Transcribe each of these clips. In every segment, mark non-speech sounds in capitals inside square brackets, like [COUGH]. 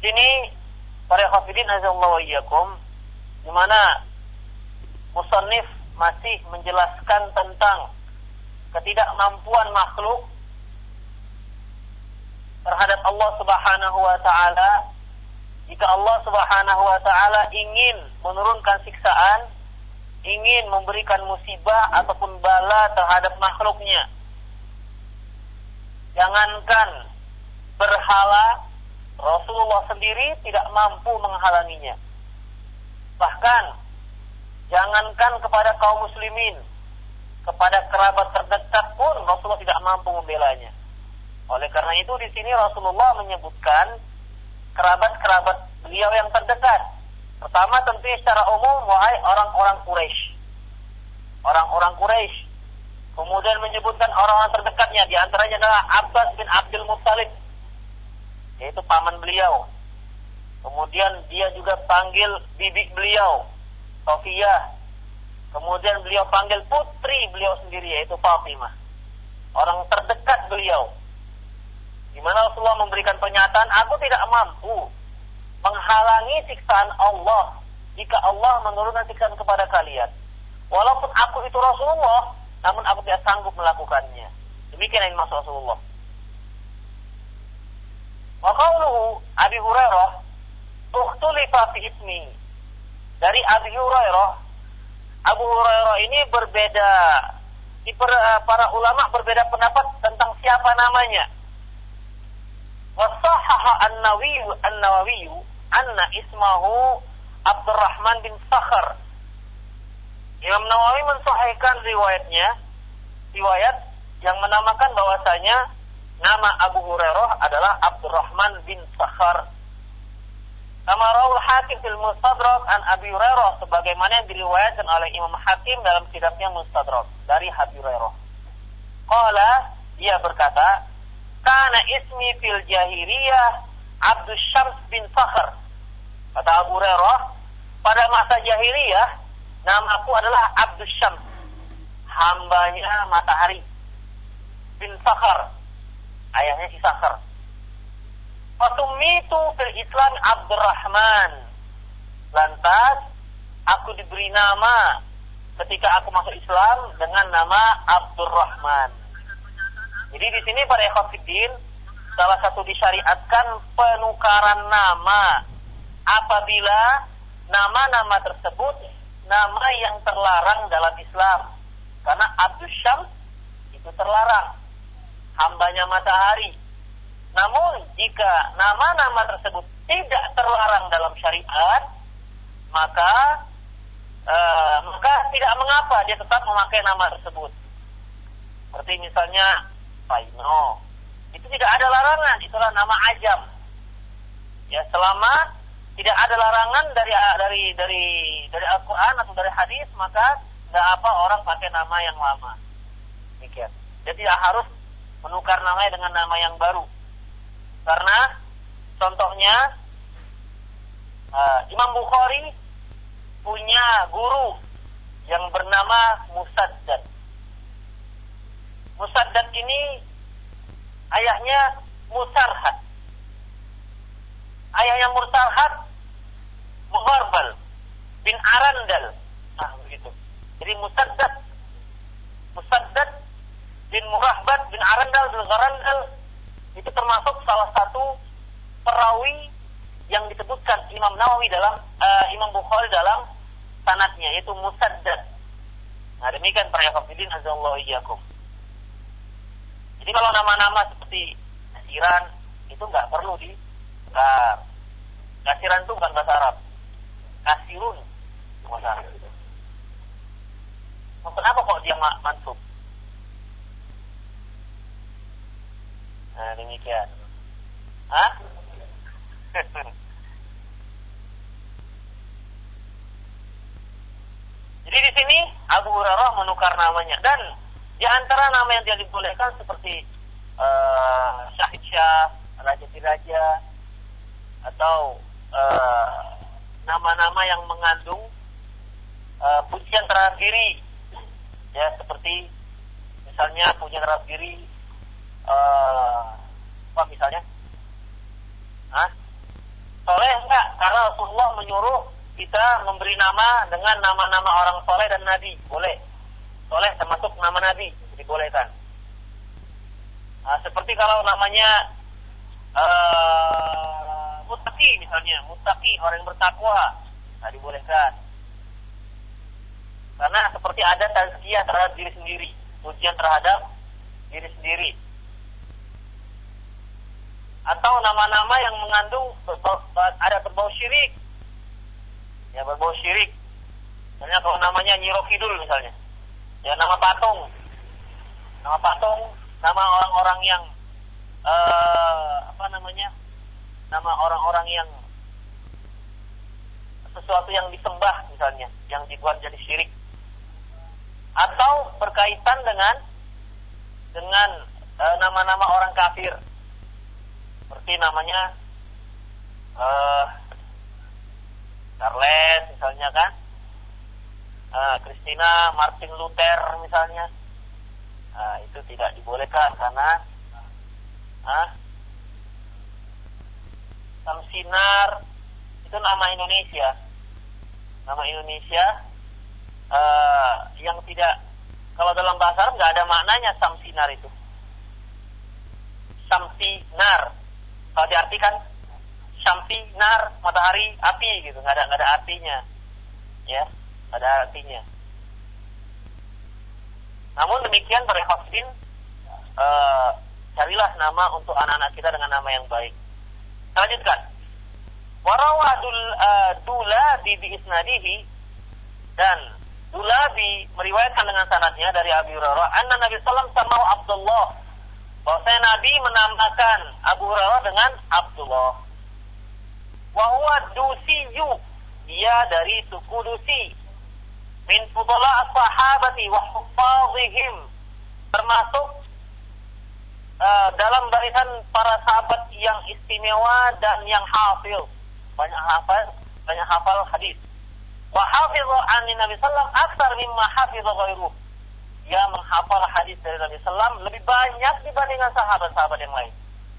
Sini para khafidin azallahu iyyakum di mana musannif masih menjelaskan tentang ketidakmampuan makhluk terhadap Allah Subhanahu wa taala jika Allah Subhanahu wa taala ingin menurunkan siksaan, ingin memberikan musibah ataupun bala terhadap makhluknya. Jangankan berhala, Rasulullah sendiri tidak mampu menghalanginya. Bahkan jangankan kepada kaum muslimin, kepada kerabat terdekat pun Rasulullah tidak mampu membelanya. Oleh karena itu di sini Rasulullah menyebutkan kerabat-kerabat beliau yang terdekat. Pertama tentu secara umum wahai orang-orang Quraisy. Orang-orang Quraisy. Kemudian menyebutkan orang-orang terdekatnya di antaranya adalah Abbas bin Abdul Muttalib yaitu paman beliau. Kemudian dia juga panggil bibi beliau, Sofia. Kemudian beliau panggil putri beliau sendiri yaitu Fatimah. Orang terdekat beliau. Di mana Rasulullah memberikan pernyataan, aku tidak mampu menghalangi siksaan Allah jika Allah menurunkan siksaan kepada kalian. Walaupun aku itu Rasulullah, namun aku tidak sanggup melakukannya. Demikian yang dimaksud Rasulullah. Wa qawluhu Abi Hurairah ukhtulifa fi ismi. Dari Abi Hurairah Abu Hurairah ini berbeda para ulama berbeda pendapat tentang siapa namanya. Wasahaha an-Nawawi an-Nawawi anna ismahu Abdurrahman bin Sakhar. Imam Nawawi mensahihkan riwayatnya, riwayat yang menamakan bahwasanya nama Abu Hurairah adalah Abdurrahman bin Sakhar. Nama Rawul Hakim fil Mustadrak an Abi Hurairah sebagaimana yang diriwayatkan oleh Imam Hakim dalam kitabnya Mustadrak dari Abi Hurairah. Qala dia berkata, "Kana ismi fil jahiliyah Abdus Syams bin Sakhar." Kata Abu Hurairah, pada masa jahiliyah namaku adalah Abdus Syams, hambanya matahari bin Sakhar ayahnya si Sakhar. Fasumitu fil Islam Abdurrahman. Lantas aku diberi nama ketika aku masuk Islam dengan nama Abdurrahman. Jadi di sini para ikhwatiddin salah satu disyariatkan penukaran nama apabila nama-nama tersebut nama yang terlarang dalam Islam. Karena Abdus Syams itu terlarang hambanya matahari. Namun jika nama-nama tersebut tidak terlarang dalam syariat, maka uh, maka tidak mengapa dia tetap memakai nama tersebut. Seperti misalnya Paino, itu tidak ada larangan, itulah nama ajam. Ya, selama tidak ada larangan dari dari dari dari Al-Qur'an atau dari hadis, maka tidak apa orang pakai nama yang lama. Demikian. Jadi harus menukar namanya dengan nama yang baru. Karena contohnya uh, Imam Bukhari punya guru yang bernama Musaddad. Musaddad ini ayahnya Musarhad. Ayahnya Musarhad Mugharbal bin Arandal. Nah, begitu. Jadi Musaddad Musaddad bin Murahbat bin Arandal bin Garandal itu termasuk salah satu perawi yang disebutkan Imam Nawawi dalam uh, Imam Bukhari dalam sanatnya yaitu Musaddad. Nah demikian para hafidin azallahu. Jadi kalau nama-nama seperti kasiran itu nggak perlu di nah, kasiran itu bukan bahasa Arab. Kasirun bahasa Arab. Kenapa kok dia mansub? Nah, demikian. Hah? [LAUGHS] Jadi di sini Abu Hurairah menukar namanya dan di antara nama yang dia dibolehkan seperti uh, Syahid Syah, Raja Tiraja atau nama-nama uh, yang mengandung uh, pujian terhadap diri ya seperti misalnya pujian terhadap diri uh, apa misalnya? Hah? Soleh enggak? Karena Rasulullah menyuruh kita memberi nama dengan nama-nama orang soleh dan nabi. Boleh. Soleh termasuk nama nabi. Dibolehkan. Nah, seperti kalau namanya uh, mutaki misalnya. Mutaki, orang yang bertakwa. Nah, dibolehkan. Karena seperti ada tazkiyah terhadap diri sendiri. Ujian terhadap diri sendiri atau nama-nama yang mengandung ada berbau syirik. Ya berbau syirik. Misalnya kalau namanya Nyirokidul misalnya. Ya nama patung. Nama patung nama orang-orang yang uh, apa namanya? Nama orang-orang yang sesuatu yang disembah misalnya yang dibuat jadi syirik. Atau berkaitan dengan dengan uh, nama-nama orang kafir seperti namanya uh, Charles misalnya kan uh, Christina Martin Luther misalnya. Uh, itu tidak dibolehkan karena uh, Samsinar itu nama Indonesia. Nama Indonesia uh, yang tidak kalau dalam bahasa Arab nggak ada maknanya Samsinar itu. Samsinar kalau diartikan syamsi nar matahari api gitu. Nggak ada nggak ada artinya. Ya nggak ada artinya. Namun demikian para khafidin uh, carilah nama untuk anak-anak kita dengan nama yang baik. Lanjutkan. Warawadul uh, dulabi bi isnadihi dan Dulabi meriwayatkan dengan sanadnya dari Abi Hurairah anna Nabi sallallahu alaihi Nabi menamakan Abu Hurairah dengan Abdullah. Wahwa Dusiyu, dia dari suku Dusi. Min fudala sahabati wa hufazihim. Termasuk uh, dalam barisan para sahabat yang istimewa dan yang hafil. Banyak hafal, banyak hafal hadis. Wa hafidhu an Nabi sallallahu akthar mimma hafidhu ghairuh dia menghafal hadis dari Nabi Sallam lebih banyak dibandingkan sahabat-sahabat yang lain.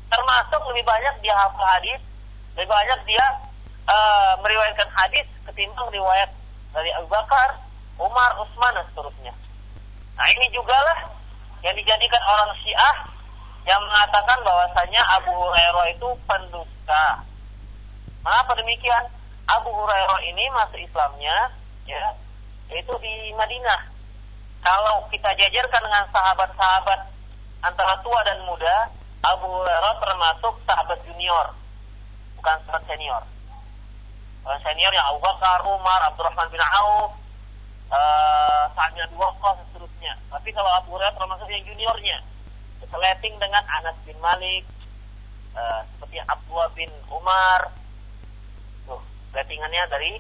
Termasuk lebih banyak dia hafal hadis, lebih banyak dia uh, meriwayatkan hadis ketimbang riwayat dari Abu Bakar, Umar, Utsman dan seterusnya. Nah ini juga lah yang dijadikan orang Syiah yang mengatakan bahwasanya Abu Hurairah itu pendusta. Mengapa demikian? Abu Hurairah ini masuk Islamnya ya itu di Madinah kalau kita jajarkan dengan sahabat-sahabat antara tua dan muda, Abu Hurairah termasuk sahabat junior, bukan sahabat senior. Sahabat senior yang Abu Bakar, Umar, Abdurrahman bin Auf, uh, Sa'ad bin seterusnya. Tapi kalau Abu Hurairah termasuk yang juniornya, seleting dengan Anas bin Malik, uh, seperti Abdullah bin Umar, tuh, settingannya dari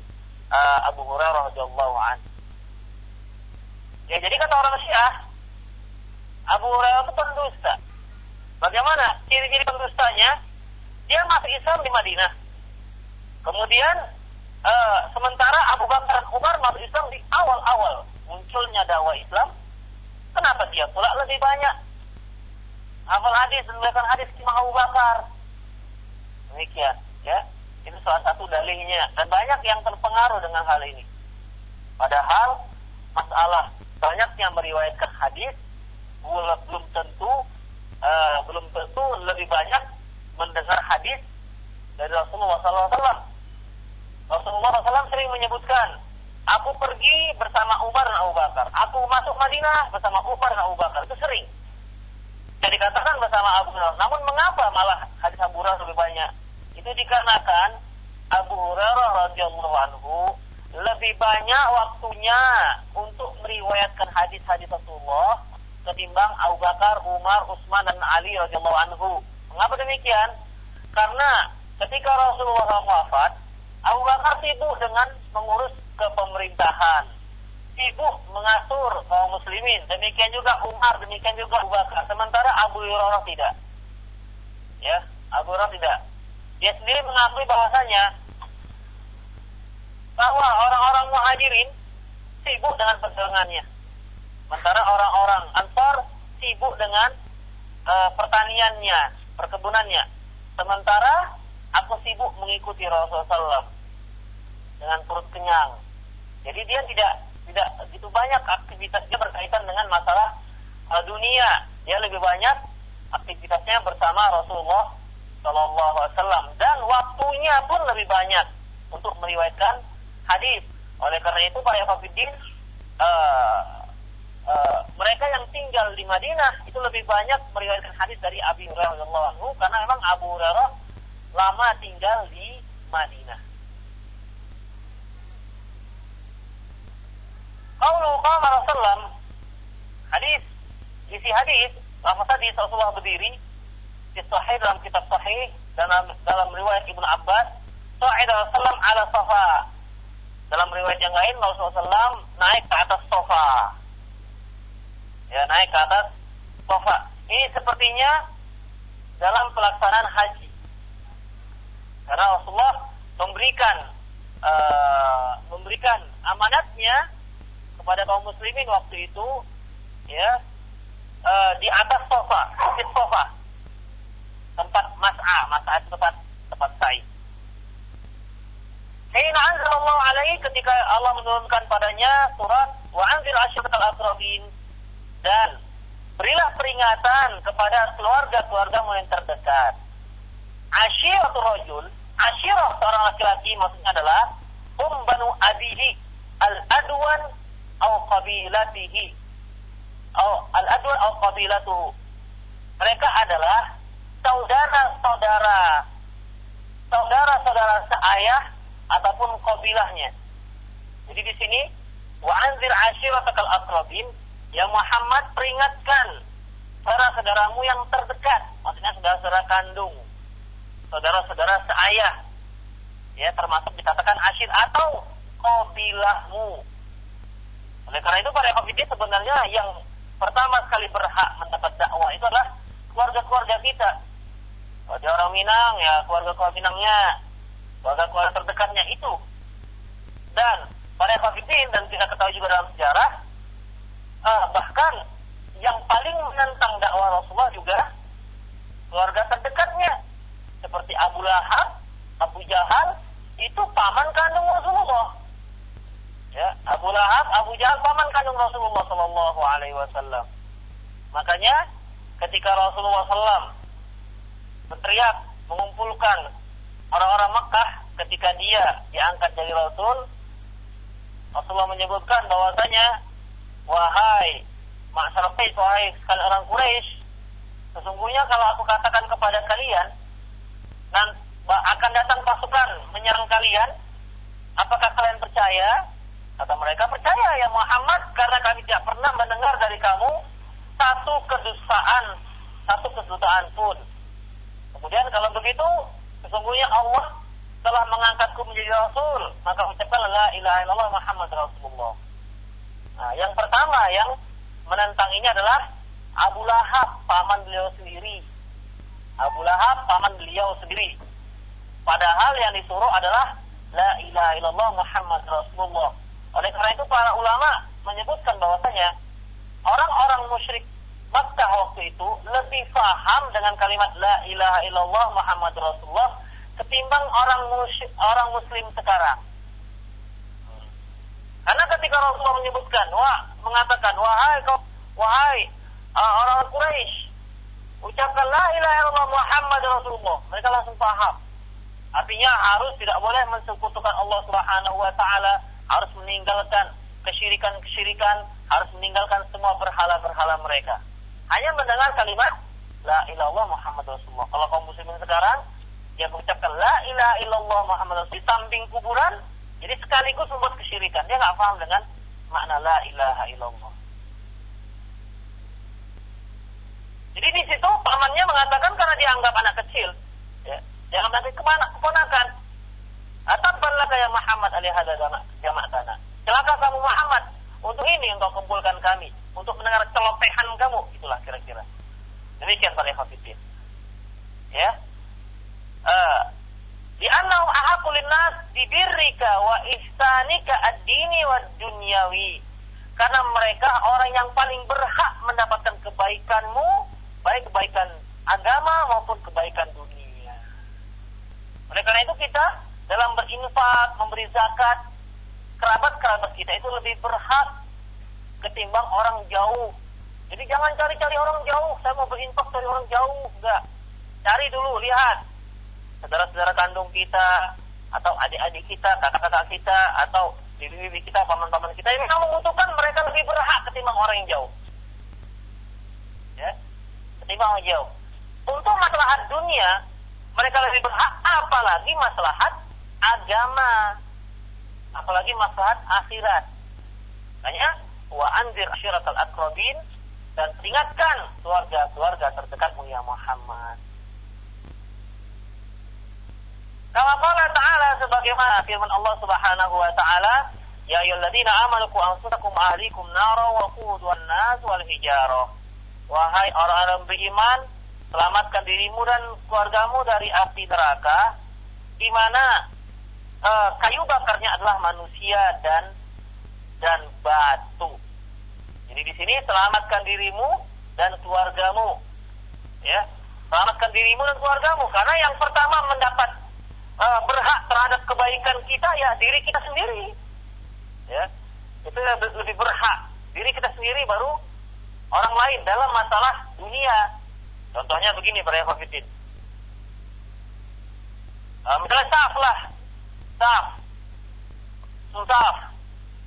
uh, Abu Hurairah radhiyallahu anhu. Ya jadi kata orang Syiah, Abu Hurairah itu pendusta. Bagaimana ciri-ciri pendustanya? Dia masuk Islam di Madinah. Kemudian uh, sementara Abu Bakar Umar masuk Islam di awal-awal munculnya dakwah Islam. Kenapa dia pula lebih banyak hafal hadis dan hadis di Abu Bakar? Demikian, ya. Itu salah satu dalihnya dan banyak yang terpengaruh dengan hal ini. Padahal masalah banyaknya meriwayatkan hadis belum tentu uh, belum tentu lebih banyak mendengar hadis dari Rasulullah SAW. Rasulullah SAW sering menyebutkan, aku pergi bersama Umar dan Abu Bakar. Aku masuk Madinah bersama Umar dan Abu Bakar. Itu sering. Jadi dikatakan bersama Abu Hurairah. Namun mengapa malah hadis Abu Hurairah lebih banyak? Itu dikarenakan Abu Hurairah radhiyallahu anhu lebih banyak waktunya untuk meriwayatkan hadis-hadis Rasulullah ketimbang Abu Bakar, Umar, Utsman dan Ali radhiyallahu anhu. Mengapa demikian? Karena ketika Rasulullah wafat, Abu Bakar sibuk dengan mengurus kepemerintahan, sibuk mengatur kaum muslimin. Demikian juga Umar, demikian juga Abu Bakar. Sementara Abu Hurairah tidak. Ya, Abu Hurairah tidak. Dia sendiri mengakui bahwasanya bahwa orang-orang muhajirin sibuk dengan perdagangannya. Sementara orang-orang ansar sibuk dengan uh, pertaniannya, perkebunannya. Sementara aku sibuk mengikuti Rasulullah SAW dengan perut kenyang. Jadi dia tidak tidak begitu banyak aktivitasnya berkaitan dengan masalah uh, dunia. Dia lebih banyak aktivitasnya bersama Rasulullah Shallallahu Alaihi Wasallam dan waktunya pun lebih banyak untuk meriwayatkan hadis. Oleh karena itu para Yahudin uh, uh, mereka yang tinggal di Madinah itu lebih banyak meriwayatkan hadis dari Abi Hurairah radhiyallahu karena memang Abu Hurairah lama tinggal di Madinah. Qaulu qala Rasulullah hadis isi hadis lafaz hadis Rasulullah berdiri di sahih dalam kitab sahih dalam dalam riwayat Ibnu Abbas sa'ida Rasulullah ala safa dalam riwayat yang lain Rasulullah SAW naik ke atas sofa. Ya naik ke atas sofa. Ini sepertinya dalam pelaksanaan haji. Karena Rasulullah memberikan uh, memberikan amanatnya kepada kaum muslimin waktu itu ya uh, di atas sofa, bukit sofa. Tempat mas'a, mas'a tempat tempat sa'i. Hina anzalallahu alaihi ketika Allah menurunkan padanya surat wa anzir asyiratal aqrabin dan berilah peringatan kepada keluarga-keluargamu yang terdekat. Asyiratul rajul, asyirah seorang laki-laki maksudnya adalah um banu abihi al-adwan au qabilatihi au al-adwan au qabilatuhu. Mereka adalah saudara-saudara saudara-saudara seayah ataupun kabilahnya. Jadi di sini wa anzir ashiratakal aqrabin ya Muhammad peringatkan saudara-saudaramu yang terdekat, maksudnya saudara-saudara kandung, saudara-saudara seayah. Ya, termasuk dikatakan asyir atau kabilahmu. Oleh karena itu para hafidin sebenarnya yang pertama sekali berhak mendapat dakwah itu adalah keluarga-keluarga kita. Kalau orang Minang ya keluarga-keluarga Minangnya, keluarga-keluarga terdekatnya itu. Dan para hafidin dan kita ketahui juga dalam sejarah, uh, bahkan yang paling menentang dakwah Rasulullah juga keluarga terdekatnya seperti Abu Lahab, Abu Jahal itu paman kandung Rasulullah. Ya, Abu Lahab, Abu Jahal paman kandung Rasulullah Shallallahu Alaihi Wasallam. Makanya ketika Rasulullah SAW berteriak mengumpulkan orang-orang Mekah ketika dia diangkat jadi Rasul, Rasulullah menyebutkan bahwasanya wahai masyarakat wahai sekalian orang Quraisy, sesungguhnya kalau aku katakan kepada kalian, dan akan datang pasukan menyerang kalian, apakah kalian percaya? Kata mereka percaya ya Muhammad karena kami tidak pernah mendengar dari kamu satu kedustaan, satu kedutaan pun. Kemudian kalau begitu, sesungguhnya Allah telah mengangkatku menjadi Rasul, maka ucapkan la ilaha illallah Muhammad Rasulullah. Nah, yang pertama yang menentang ini adalah Abu Lahab, paman beliau sendiri. Abu Lahab, paman beliau sendiri. Padahal yang disuruh adalah La ilaha illallah Muhammad Rasulullah. Oleh karena itu para ulama menyebutkan bahwasanya orang-orang musyrik Makkah waktu itu lebih paham dengan kalimat La ilaha illallah Muhammad Rasulullah ketimbang orang musyrik, orang muslim sekarang. Karena ketika Rasulullah menyebutkan, wah mengatakan, wahai kau, wahai uh, orang Quraisy, ucapkan la ilaha illallah Muhammad Rasulullah. Mereka langsung paham. Artinya harus tidak boleh mensekutukan Allah Subhanahu wa taala, harus meninggalkan kesyirikan-kesyirikan, harus meninggalkan semua berhala-berhala mereka. Hanya mendengar kalimat la ilallah Muhammad Rasulullah. Kalau kaum muslimin sekarang dia mengucapkan la ilaha illallah Muhammad Rasulullah di samping kuburan, jadi sekaligus membuat kesyirikan. Dia nggak paham dengan makna la ilaha illallah. Jadi di situ pamannya mengatakan karena dia anggap anak kecil, ya, dia anggap ke mana keponakan. Ataballah kayak Muhammad alihada jamaah tanah. Celaka kamu Muhammad untuk ini untuk kumpulkan kami, untuk mendengar celotehan kamu, itulah kira-kira. Demikian para hafidin. Ya. Uh, di annahu ahaqul nas dibirrika wa ihsanika ad-dini wa dunyawi. Karena mereka orang yang paling berhak mendapatkan kebaikanmu, baik kebaikan agama maupun kebaikan dunia. Oleh karena karena itu kita dalam berinfak, memberi zakat, kerabat-kerabat kita itu lebih berhak ketimbang orang jauh. Jadi jangan cari-cari orang jauh. Saya mau berinfak cari orang jauh, enggak. Cari dulu, lihat. Saudara-saudara kandung kita, atau adik-adik kita, kakak-kakak kita, atau bibi-bibi kita, paman-paman kita yang memang membutuhkan mereka lebih berhak ketimbang orang yang jauh. Ya, ketimbang orang jauh. Untuk masalah dunia, mereka lebih berhak, apalagi masalah agama, apalagi masalah akhirat. Makanya, wa anzir asyiratal akrobin dan peringatkan keluarga-keluarga terdekatmu ya Muhammad. Kama qala ta'ala sebagaimana firman Allah Subhanahu wa taala, ya ayyuhalladzina amanu qu anfusakum ahlikum nara wa qudha an-nas wal hijarah. Wahai orang-orang beriman, selamatkan dirimu dan keluargamu dari api neraka di mana uh, kayu bakarnya adalah manusia dan dan batu. Jadi di sini selamatkan dirimu dan keluargamu. Ya, selamatkan dirimu dan keluargamu karena yang pertama mendapat uh, berhak terhadap kebaikan kita ya diri kita sendiri. Ya. Itu lebih berhak. Diri kita sendiri baru orang lain dalam masalah dunia. Contohnya begini para Yahudin. Uh, eh, misalnya staff lah. Staff.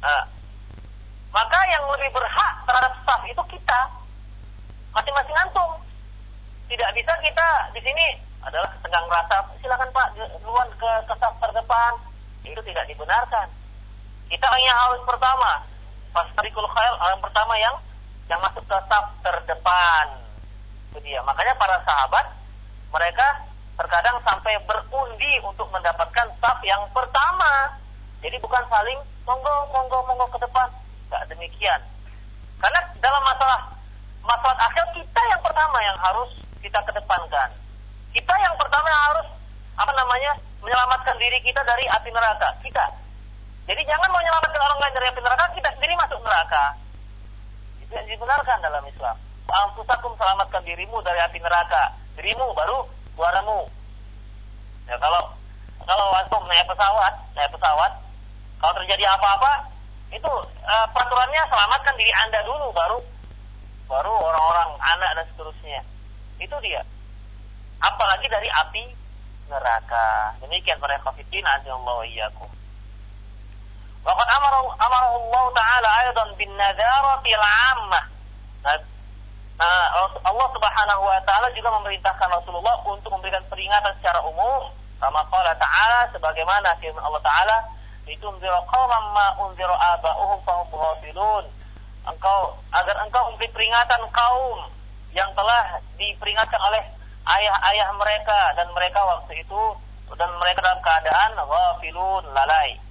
Nah, maka yang lebih berhak terhadap staff itu kita. Masing-masing antum. Tidak bisa kita di sini adalah tegang rasa silakan Pak duluan ke ke saf terdepan. Itu tidak dibenarkan. Kita hanya harus pertama. Pas tarikul khail yang pertama yang yang masuk ke saf terdepan. Itu dia. Makanya para sahabat mereka terkadang sampai berundi untuk mendapatkan saf yang pertama. Jadi bukan saling monggo monggo monggo ke depan tidak demikian karena dalam masalah masalah akhir kita yang pertama yang harus kita kedepankan kita yang pertama harus apa namanya menyelamatkan diri kita dari api neraka. Kita. Jadi jangan mau menyelamatkan orang lain dari api neraka, kita sendiri masuk neraka. Itu yang dibenarkan dalam Islam. Anfusakum selamatkan dirimu dari api neraka. Dirimu baru suaramu. Ya kalau kalau antum naik pesawat, naik pesawat, kalau terjadi apa-apa, itu uh, peraturannya selamatkan diri anda dulu, baru baru orang-orang anak dan seterusnya. Itu dia apalagi dari api neraka. Demikian para kafirin azallahu iyyakum. Waqad amara Allah taala aidan bin nadarati al-'ammah. Nah, nah, Allah Subhanahu wa taala juga memerintahkan Rasulullah untuk memberikan peringatan secara umum. Kama qala ta'ala sebagaimana firman Allah taala, "Litunzira qauman ma unzira aba'uhum fahum ghafilun." Engkau agar engkau memberi peringatan kaum yang telah diperingatkan oleh ayah-ayah mereka dan mereka waktu itu dan mereka dalam keadaan ghafilun lalai.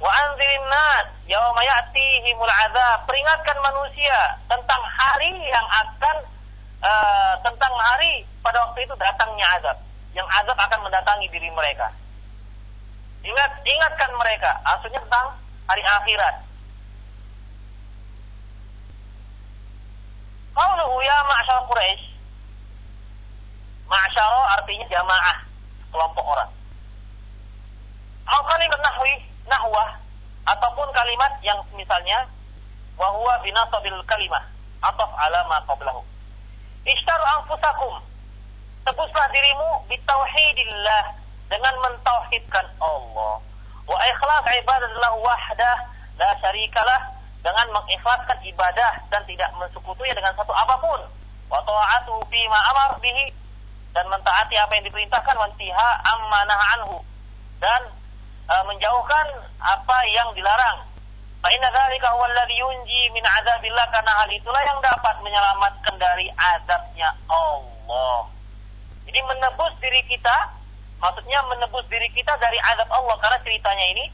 Wa anzirin nas yauma ya'tihimul azab. Peringatkan manusia tentang hari yang akan uh, tentang hari pada waktu itu datangnya azab. Yang azab akan mendatangi diri mereka. Ingat ingatkan mereka, maksudnya tentang hari akhirat. Qauluhu ya ma'syar Quraisy Ma'asyaro artinya jamaah, kelompok orang. Atau kalimat nahwi, nahwah, ataupun kalimat yang misalnya wahwa binasabil kalimah atau alama qablahu. Ishtaru anfusakum. Tebuslah dirimu bitauhidillah dengan mentauhidkan Allah. Wa ikhlas ibadallah wahdah la syarikalah dengan mengikhlaskan ibadah dan tidak mensekutunya dengan satu apa pun. Wa ta'atu bima amar bihi dan mentaati apa yang diperintahkan wantiha amanah anhu dan e, menjauhkan apa yang dilarang. Fa inna dzalika huwa alladhi yunji min adzabillah karena hal itulah yang dapat menyelamatkan dari azabnya Allah. Jadi menebus diri kita, maksudnya menebus diri kita dari azab Allah karena ceritanya ini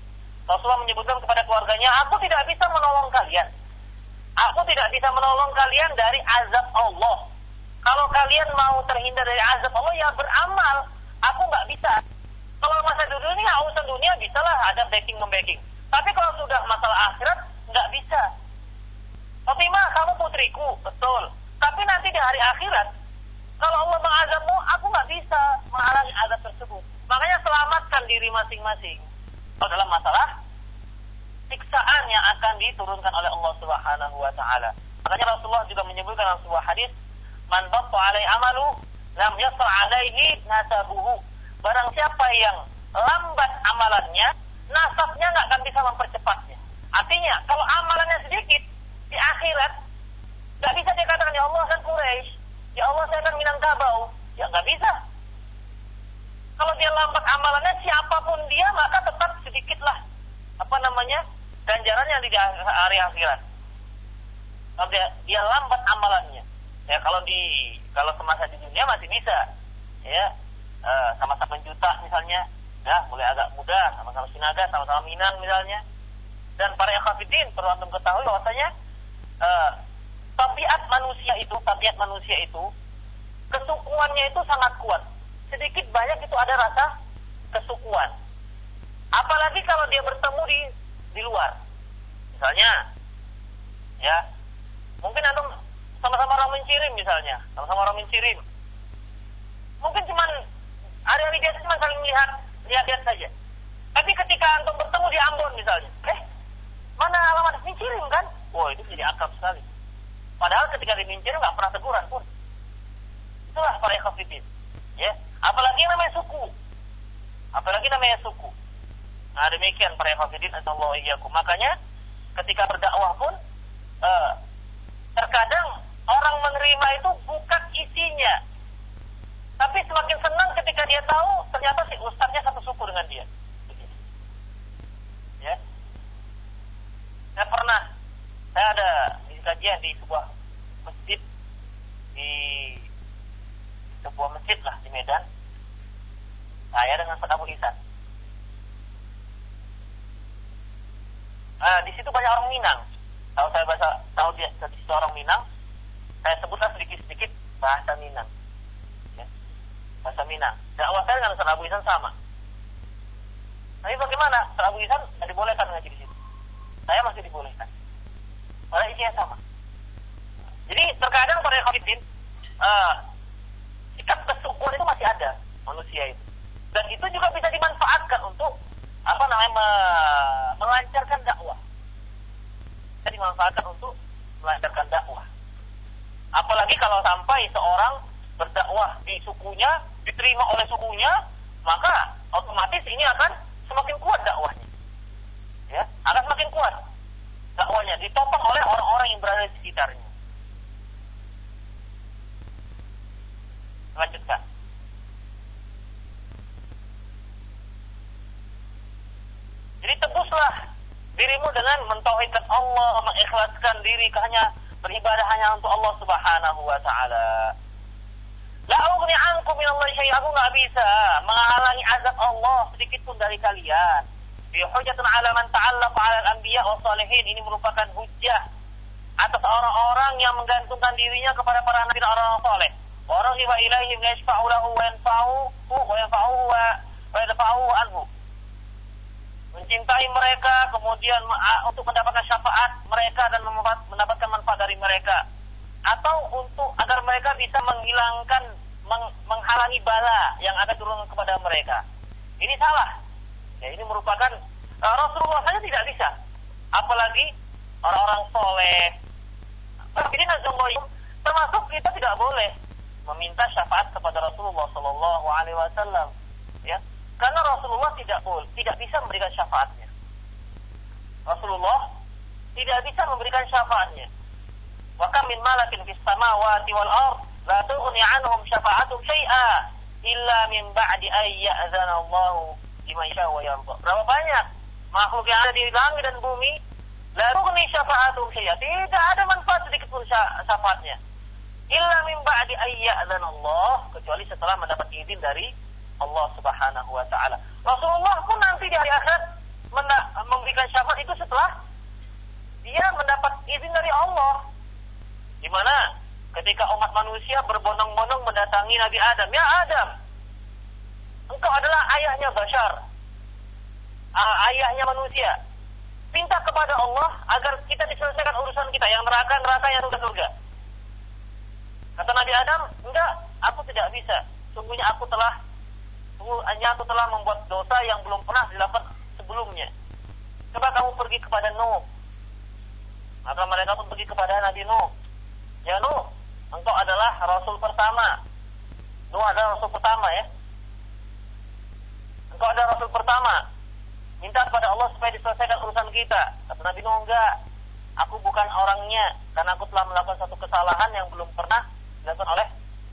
Rasulullah menyebutkan kepada keluarganya, aku tidak bisa menolong kalian. Aku tidak bisa menolong kalian dari azab Allah. Kalau kalian mau terhindar dari azab Allah ya beramal. Aku nggak bisa. Kalau masa dunia, urusan dunia bisalah ada backing membacking. Tapi kalau sudah masalah akhirat nggak bisa. Fatimah, kamu putriku, betul. Tapi nanti di hari akhirat, kalau Allah mengazabmu, aku nggak bisa menghalangi azab tersebut. Makanya selamatkan masing-masing. Kalau dalam masalah siksaan yang akan diturunkan oleh Allah Subhanahu wa taala. Makanya Rasulullah juga menyebutkan dalam sebuah hadis, "Man batta alai amalu lam yasra alaihi nasabuhu." Barang siapa yang lambat amalannya, nasabnya nggak akan bisa mempercepatnya. Artinya, kalau amalannya sedikit di akhirat, nggak bisa dia katakan ya Allah kan Quraisy, ya Allah saya kan Minangkabau, ya nggak bisa. Kalau dia lambat amalannya, siapa pun dia maka tetap sedikitlah apa namanya ganjarannya di hari akhirat. Kalau dia, dia lambat amalannya, ya kalau di kalau semasa di dunia masih bisa, ya uh, sama-sama juta misalnya, ya mulai agak muda, sama-sama sinaga, sama-sama minang misalnya. Dan para ikhafidin perlu antum ketahui bahwasanya uh, tabiat manusia itu, tabiat manusia itu, kesukuannya itu sangat kuat. Sedikit banyak itu ada rasa kesukuan. Apalagi kalau dia bertemu di di luar. Misalnya, ya, mungkin antum sama-sama orang mencirim misalnya, sama-sama orang mencirim. Mungkin cuman hari-hari biasa cuma saling lihat, lihat-lihat saja. Tapi ketika antum bertemu di Ambon misalnya, eh, mana alamat mencirim kan? Wah, itu jadi akrab sekali. Padahal ketika dimincirim nggak pernah teguran pun. Itulah para ikhafidin. Ya, apalagi namanya suku. Apalagi namanya suku. Nah demikian para hafidin Allah iyyakum. Makanya ketika berdakwah pun uh, terkadang orang menerima itu bukan isinya. Tapi semakin senang ketika dia tahu ternyata si ustaznya satu suku dengan dia. Ya. Saya pernah saya ada kajian di sebuah masjid di sebuah masjid lah di Medan. Saya dengan Ustaz Isan uh, di situ banyak orang Minang. Kalau saya bahasa tahu dia di situ Minang, saya sebutlah sedikit-sedikit bahasa Minang. Ya. Bahasa Minang. Dakwah saya dengan Ustaz Isan sama. Tapi bagaimana? Ustaz Isan tidak dibolehkan ngaji di situ. Saya masih dibolehkan. Padahal isinya sama. Jadi terkadang para khafidin uh, sikap kesukuan itu masih ada manusia itu. Dan itu juga bisa dimanfaatkan untuk apa namanya me, melancarkan dakwah. Jadi dimanfaatkan untuk melancarkan dakwah. Apalagi kalau sampai seorang berdakwah di sukunya, diterima oleh sukunya, maka otomatis ini akan semakin kuat dakwahnya. Ya, akan semakin kuat dakwahnya ditopang oleh orang-orang yang berada di sekitarnya. Lanjutkan. Jadi tebuslah dirimu dengan mentauhidkan Allah, mengikhlaskan diri hanya beribadah hanya untuk Allah Subhanahu wa taala. La ughni ankum min Allah syai' aku enggak bisa menghalangi azab Allah sedikit pun dari kalian. Bi hujjatun 'ala man ta'allaqa 'ala al-anbiya wa salihin ini merupakan hujjah atas orang-orang yang menggantungkan dirinya kepada para nabi dan orang-orang saleh. Lahu wa yanfa'u wa yanfa'u wa yadfa'u anhu mencintai mereka, kemudian untuk mendapatkan syafaat mereka dan mendapatkan manfaat dari mereka, atau untuk agar mereka bisa menghilangkan, meng, menghalangi bala yang akan turun kepada mereka. Ini salah. Ya, ini merupakan uh, Rasulullah saja tidak bisa, apalagi orang-orang soleh. Jadi termasuk kita tidak boleh meminta syafaat kepada Rasulullah Shallallahu Alaihi Wasallam. Ya, karena Rasulullah tidak tidak bisa memberikan syafaatnya. Rasulullah tidak bisa memberikan syafaatnya. Wa kam min malakin fis samawati wal ard la tughni anhum syafa'atuhum syai'a illa min ba'di ay ya'zana Allah liman wa yarda. Berapa banyak makhluk yang ada di langit dan bumi la tughni syafa'atuhum syai'a. Tidak ada manfaat sedikit pun syafaatnya. Illa min ba'di ya'zana Allah kecuali setelah mendapat izin dari Allah Subhanahu wa taala. Rasulullah pun nanti di hari akhirat memberikan syafaat itu setelah dia mendapat izin dari Allah. Di mana ketika umat manusia berbondong-bondong mendatangi Nabi Adam, "Ya Adam, engkau adalah ayahnya Bashar. ayahnya manusia. Minta kepada Allah agar kita diselesaikan urusan kita yang neraka, neraka yang surga, surga." Kata Nabi Adam, "Enggak, aku tidak bisa. Sungguhnya aku telah hanya aku telah membuat dosa yang belum pernah dilakukan sebelumnya. Coba kamu pergi kepada Nuh. Maka mereka pun pergi kepada Nabi Nuh. Ya Nuh, engkau adalah Rasul pertama. Nuh adalah Rasul pertama ya. Engkau adalah Rasul pertama. Minta kepada Allah supaya diselesaikan urusan kita. Kata Nabi Nuh enggak. Aku bukan orangnya. Karena aku telah melakukan satu kesalahan yang belum pernah dilakukan oleh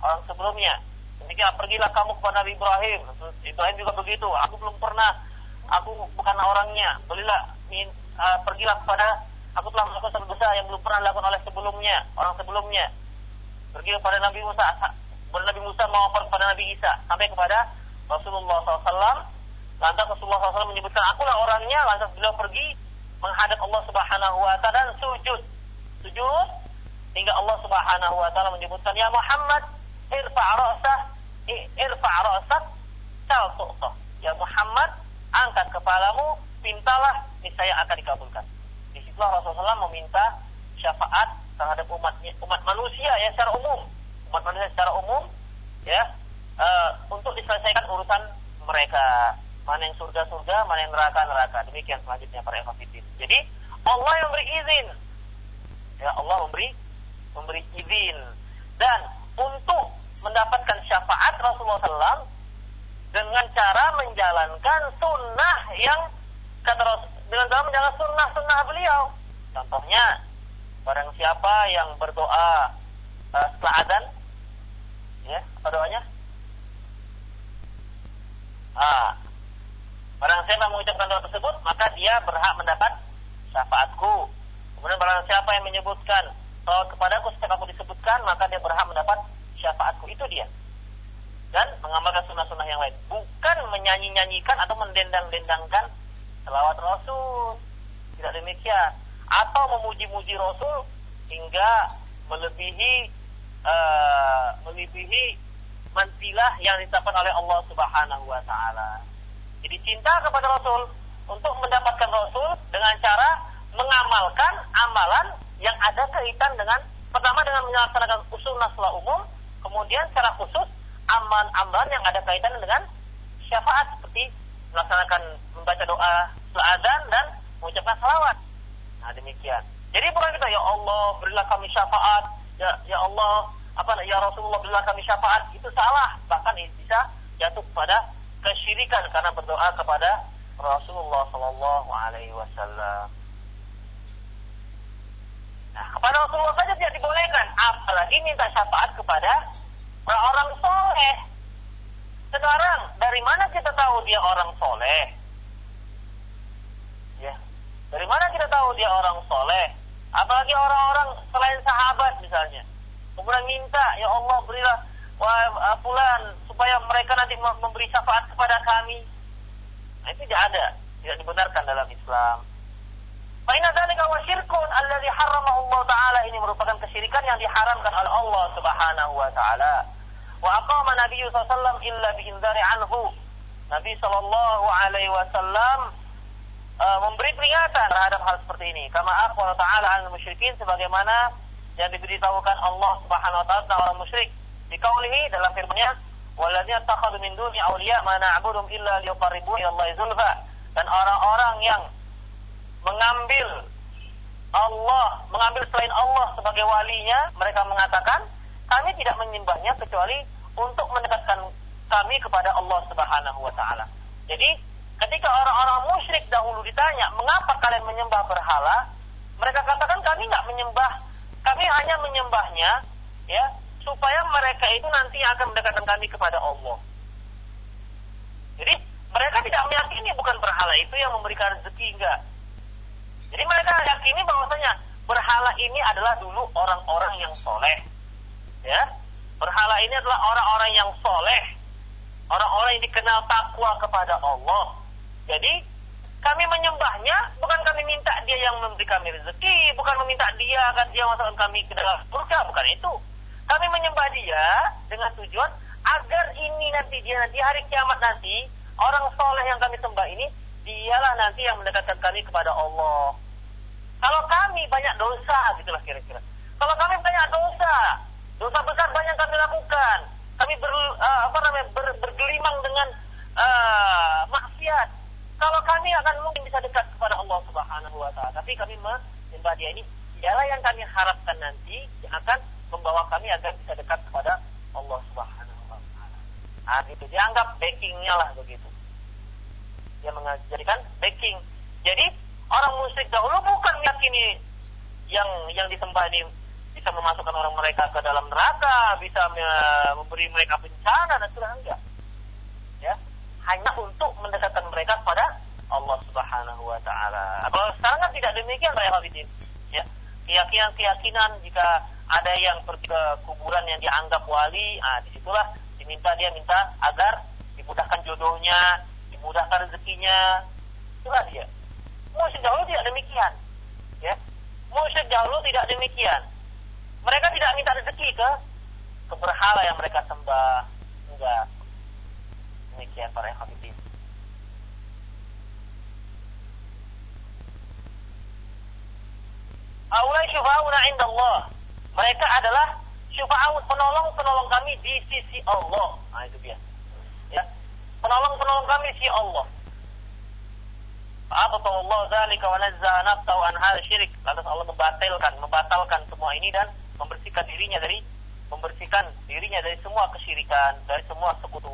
orang sebelumnya. Ketika pergilah kamu kepada Nabi Ibrahim. Ibrahim juga begitu. Aku belum pernah. Aku bukan orangnya. Belilah, min, uh, pergilah kepada Aku telah melakukan satu yang belum pernah dilakukan oleh sebelumnya, orang sebelumnya. Pergi kepada Nabi Musa, kepada Nabi Musa maupun kepada Nabi Isa, sampai kepada Rasulullah SAW. Lantas Rasulullah SAW menyebutkan, akulah orangnya. Lantas beliau pergi menghadap Allah Subhanahu Wa Taala dan sujud, sujud hingga Allah Subhanahu Wa Taala menyebutkan, ya Muhammad, irfa' ra'sah, irfa' Ya Muhammad, angkat kepalamu, pintalah, niscaya akan dikabulkan. Di situlah Rasulullah meminta syafaat terhadap umat umat manusia ya secara umum. Umat manusia secara umum ya uh, untuk diselesaikan urusan mereka. Mana yang surga surga mana yang neraka neraka. Demikian selanjutnya para ekofidin jadi Allah yang beri izin. Ya Allah memberi memberi izin dan untuk mendapatkan syafaat Rasulullah SAW dengan cara menjalankan sunnah yang kata Rasul dengan cara menjaga sunnah-sunnah beliau. Contohnya, barang siapa yang berdoa uh, setelah adzan, ya, apa doanya? Ah, barang siapa mengucapkan doa tersebut, maka dia berhak mendapat syafaatku. Kemudian barang siapa yang menyebutkan kalau kepadaku setiap aku disebutkan, maka dia berhak mendapat syafaatku. Itu dia. Dan mengamalkan sunnah-sunnah yang lain. Bukan menyanyi-nyanyikan atau mendendang-dendangkan selawat Rasul. Tidak demikian. Atau memuji-muji Rasul hingga melebihi uh, melebihi mansilah yang ditetapkan oleh Allah Subhanahu wa taala. Jadi cinta kepada Rasul untuk mendapatkan Rasul dengan cara mengamalkan amalan yang ada kaitan dengan pertama dengan melaksanakan usul nasla umum, kemudian secara khusus amalan-amalan yang ada kaitan dengan syafaat seperti melaksanakan membaca doa setelah dan mengucapkan salawat. Nah demikian. Jadi bukan kita ya Allah berilah kami syafaat, ya ya Allah apa ya Rasulullah berilah kami syafaat itu salah bahkan bisa jatuh kepada kesyirikan karena berdoa kepada Rasulullah Shallallahu Alaihi Wasallam. Kepada Rasulullah saja tidak dibolehkan, apalagi minta syafaat kepada orang-orang soleh. Sekarang, dari mana kita tahu dia orang soleh? Ya. Dari mana kita tahu dia orang soleh? Apalagi orang-orang selain sahabat misalnya. Kemudian minta, ya Allah berilah wah, fulan supaya mereka nanti memberi syafaat kepada kami. Nah, itu tidak ada, tidak dibenarkan dalam Islam. Fa'inna dzalika wa syirkun alladhi harramahu Allah taala ini merupakan kesyirikan yang diharamkan oleh Allah Subhanahu wa taala. Wa aqama Nabi sallallahu illa bi anhu. Nabi sallallahu alaihi wasallam uh, memberi peringatan terhadap hal seperti ini. Kama aqwa ta'ala al musyrikin sebagaimana yang diberitahukan Allah Subhanahu wa taala tentang musyrik. Di kaulihi dalam firman-Nya, "Walladzina takhadhu min duni awliya ma na'buduhum illa liyuqarribu ila Allah zulfa." Dan orang-orang yang mengambil Allah, mengambil selain Allah sebagai walinya, mereka mengatakan, kami tidak menyembahnya kecuali untuk mendekatkan kami kepada Allah Subhanahu wa taala. Jadi Ketika orang-orang musyrik dahulu ditanya, mengapa kalian menyembah berhala? Mereka katakan kami nggak menyembah, kami hanya menyembahnya, ya, supaya mereka itu nanti akan mendekatkan kami kepada Allah. Jadi mereka tidak meyakini bukan berhala itu yang memberikan rezeki enggak. Jadi mereka yakini bahwasanya berhala ini adalah dulu orang-orang yang soleh, ya. Berhala ini adalah orang-orang yang soleh, orang-orang yang dikenal takwa kepada Allah. Jadi kami menyembahnya bukan kami minta dia yang memberi kami rezeki, bukan meminta dia akan dia masukkan kami ke dalam surga, bukan itu. Kami menyembah dia dengan tujuan agar ini nanti dia nanti hari kiamat nanti orang soleh yang kami sembah ini dialah nanti yang mendekatkan kami kepada Allah. Kalau kami banyak dosa, gitulah kira-kira. Kalau kami banyak dosa, dosa besar banyak kami lakukan. Kami ber, uh, apa namanya ber, bergelimang dengan uh, maksiat. Kalau kami akan mungkin bisa dekat kepada Allah Subhanahu wa taala, tapi kami menyembah dia ini dialah yang kami harapkan nanti yang akan membawa kami agar bisa dekat kepada Allah Subhanahu wa taala. Ah itu dianggap backingnya lah begitu. Dia menjadikan backing. Jadi orang musyrik dahulu bukan meyakini yang yang disembah ini bisa memasukkan orang mereka ke dalam neraka, bisa memberi mereka bencana dan sudah enggak. Ya, hanya untuk mendekatkan mereka kepada Allah Subhanahu wa taala. Kalau sekarang kan tidak demikian Pak Hafidin. Ya. Keyakinan-keyakinan jika ada yang pergi ke kuburan yang dianggap wali, ah di situlah diminta dia minta agar dimudahkan jodohnya, dimudahkan rezekinya. Itulah dia. Musyrik dahulu tidak demikian. Ya. Musyrik dahulu tidak demikian. Mereka tidak minta rezeki ke ke berhala yang mereka sembah. Enggak. Demikian para hafidin. Aulai syufa'una inda Allah. Mereka adalah syufa'un penolong-penolong kami di sisi Allah. Nah itu dia. Penolong-penolong kami sisi Allah. Allah dzalika wa nazza nafsahu an syirik. Lalu Allah membatalkan, membatalkan semua ini dan membersihkan dirinya dari membersihkan dirinya dari semua kesyirikan, dari semua sekutu.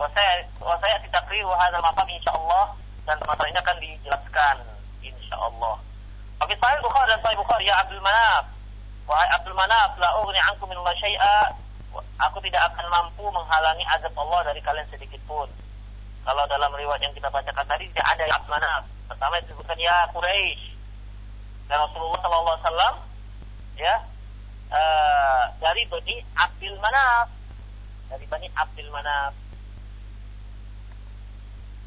Wa saya wa hadzal maqam insyaallah dan masalah ini akan dijelaskan insyaallah. Bagi Sahih Bukhari dan Sahih Bukhari ya Abdul Manaf. Wahai Abdul Manaf, la ughni ankum min syai'a. Aku tidak akan mampu menghalangi azab Allah dari kalian sedikit pun. Kalau dalam riwayat yang kita bacakan tadi tidak ada yang Manaf. Pertama disebutkan ya Quraisy. Dan Rasulullah sallallahu alaihi wasallam ya uh, dari Bani Abdul Manaf. Dari Bani Abdul Manaf.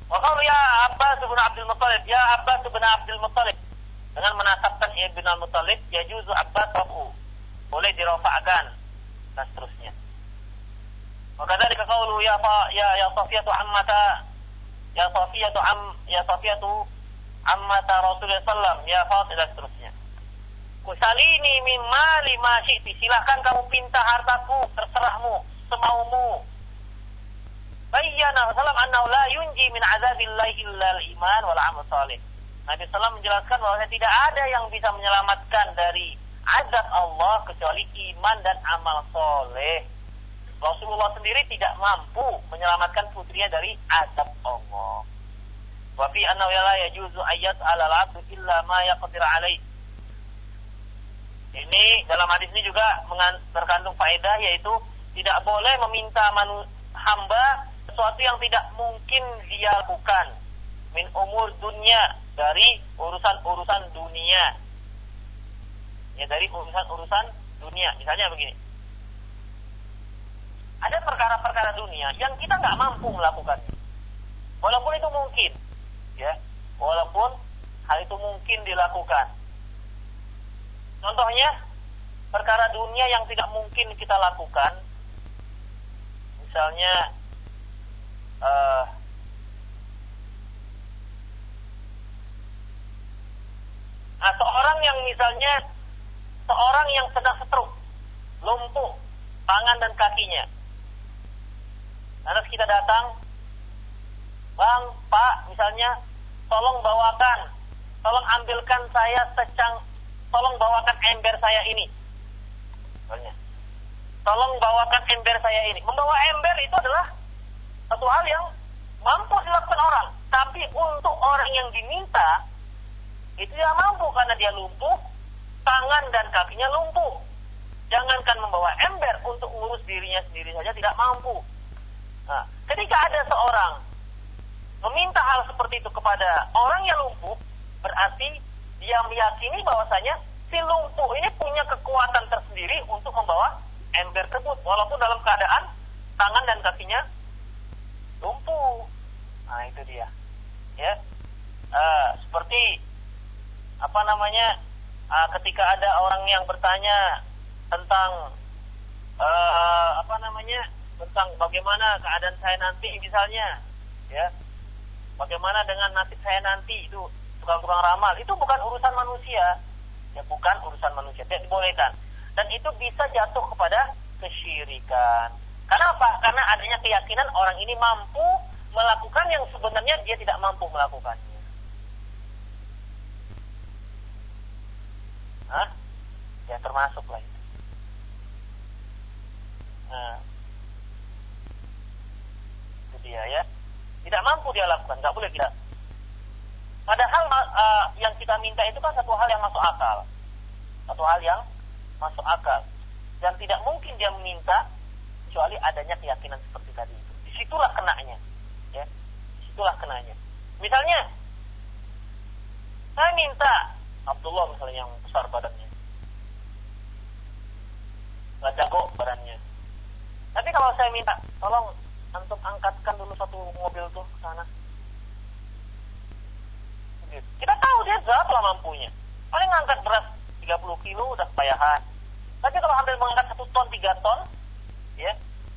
Wakau ya Abbas bin Abdul Muttalib, ya Abbas bin Abdul Muttalib. Dengan menasabkan Ibn al-Muttalib, ya juzu Abbas wabu. Boleh dirofakkan dan seterusnya. Dari kekaulu ya fa ya ya Safiyatu ammata ya Safiyatu am ya Safiyatu ammata Rasulullah sallam ya Fatimah dan seterusnya. Kusalini min mali ma syi'ti. Silakan kamu pinta hartaku, terserahmu, semaumu. Bayyana sallam annahu la yunji min azabillahi illa al-iman wal amal salih. Nabi sallam menjelaskan bahwa tidak ada yang bisa menyelamatkan dari azab Allah kecuali iman dan amal soleh. Rasulullah sendiri tidak mampu menyelamatkan putrinya dari azab Allah. Wa fi annahu la yajuzu ayat ala al illa ma yaqdir alaih. Ini dalam hadis ini juga terkandung faedah yaitu tidak boleh meminta hamba sesuatu yang tidak mungkin dia lakukan min umur dunia dari urusan-urusan dunia. Ya dari urusan-urusan dunia. Misalnya begini. Ada perkara-perkara dunia yang kita nggak mampu melakukannya. Walaupun itu mungkin, ya, walaupun hal itu mungkin dilakukan. Contohnya, perkara dunia yang tidak mungkin kita lakukan, misalnya uh, Nah, seorang yang misalnya seorang yang sedang stroke, lumpuh tangan dan kakinya. Lalu kita datang, Bang, Pak, misalnya, tolong bawakan, tolong ambilkan saya secang, tolong bawakan ember saya ini. Misalnya, tolong bawakan ember saya ini. Membawa ember itu adalah satu hal yang mampu dilakukan orang. Tapi untuk orang yang diminta, itu dia mampu karena dia lumpuh, tangan dan kakinya lumpuh. Jangankan membawa ember untuk mengurus dirinya sendiri saja tidak mampu. Nah, ketika ada seorang meminta hal seperti itu kepada orang yang lumpuh, berarti dia meyakini bahwasanya si lumpuh ini punya kekuatan tersendiri untuk membawa ember tersebut, walaupun dalam keadaan tangan dan kakinya lumpuh. Nah itu dia, ya. Uh, seperti apa namanya uh, ketika ada orang yang bertanya tentang uh, apa namanya tentang bagaimana keadaan saya nanti misalnya ya. Bagaimana dengan nasib saya nanti itu tukang-tukang ramal. Itu bukan urusan manusia. Ya bukan urusan manusia. Tidak dibolehkan. Dan itu bisa jatuh kepada kesyirikan. Karena apa karena adanya keyakinan orang ini mampu melakukan yang sebenarnya dia tidak mampu melakukannya. Hah? Ya termasuk lah itu. Nah, dia ya. Tidak mampu dia lakukan, nggak boleh kita. Padahal uh, yang kita minta itu kan satu hal yang masuk akal, satu hal yang masuk akal, dan tidak mungkin dia meminta kecuali adanya keyakinan seperti tadi itu. Di situlah kenanya, ya. Di situlah kenanya. Misalnya, saya minta Abdullah misalnya yang besar badannya, nggak jago badannya. Tapi kalau saya minta, tolong untuk angkatkan dulu satu mobil tuh ke sana. Kita tahu dia berapa mampunya. Paling ngangkat beras 30 kilo udah kepayahan. Tapi kalau ambil mengangkat satu ton, tiga ton, ya,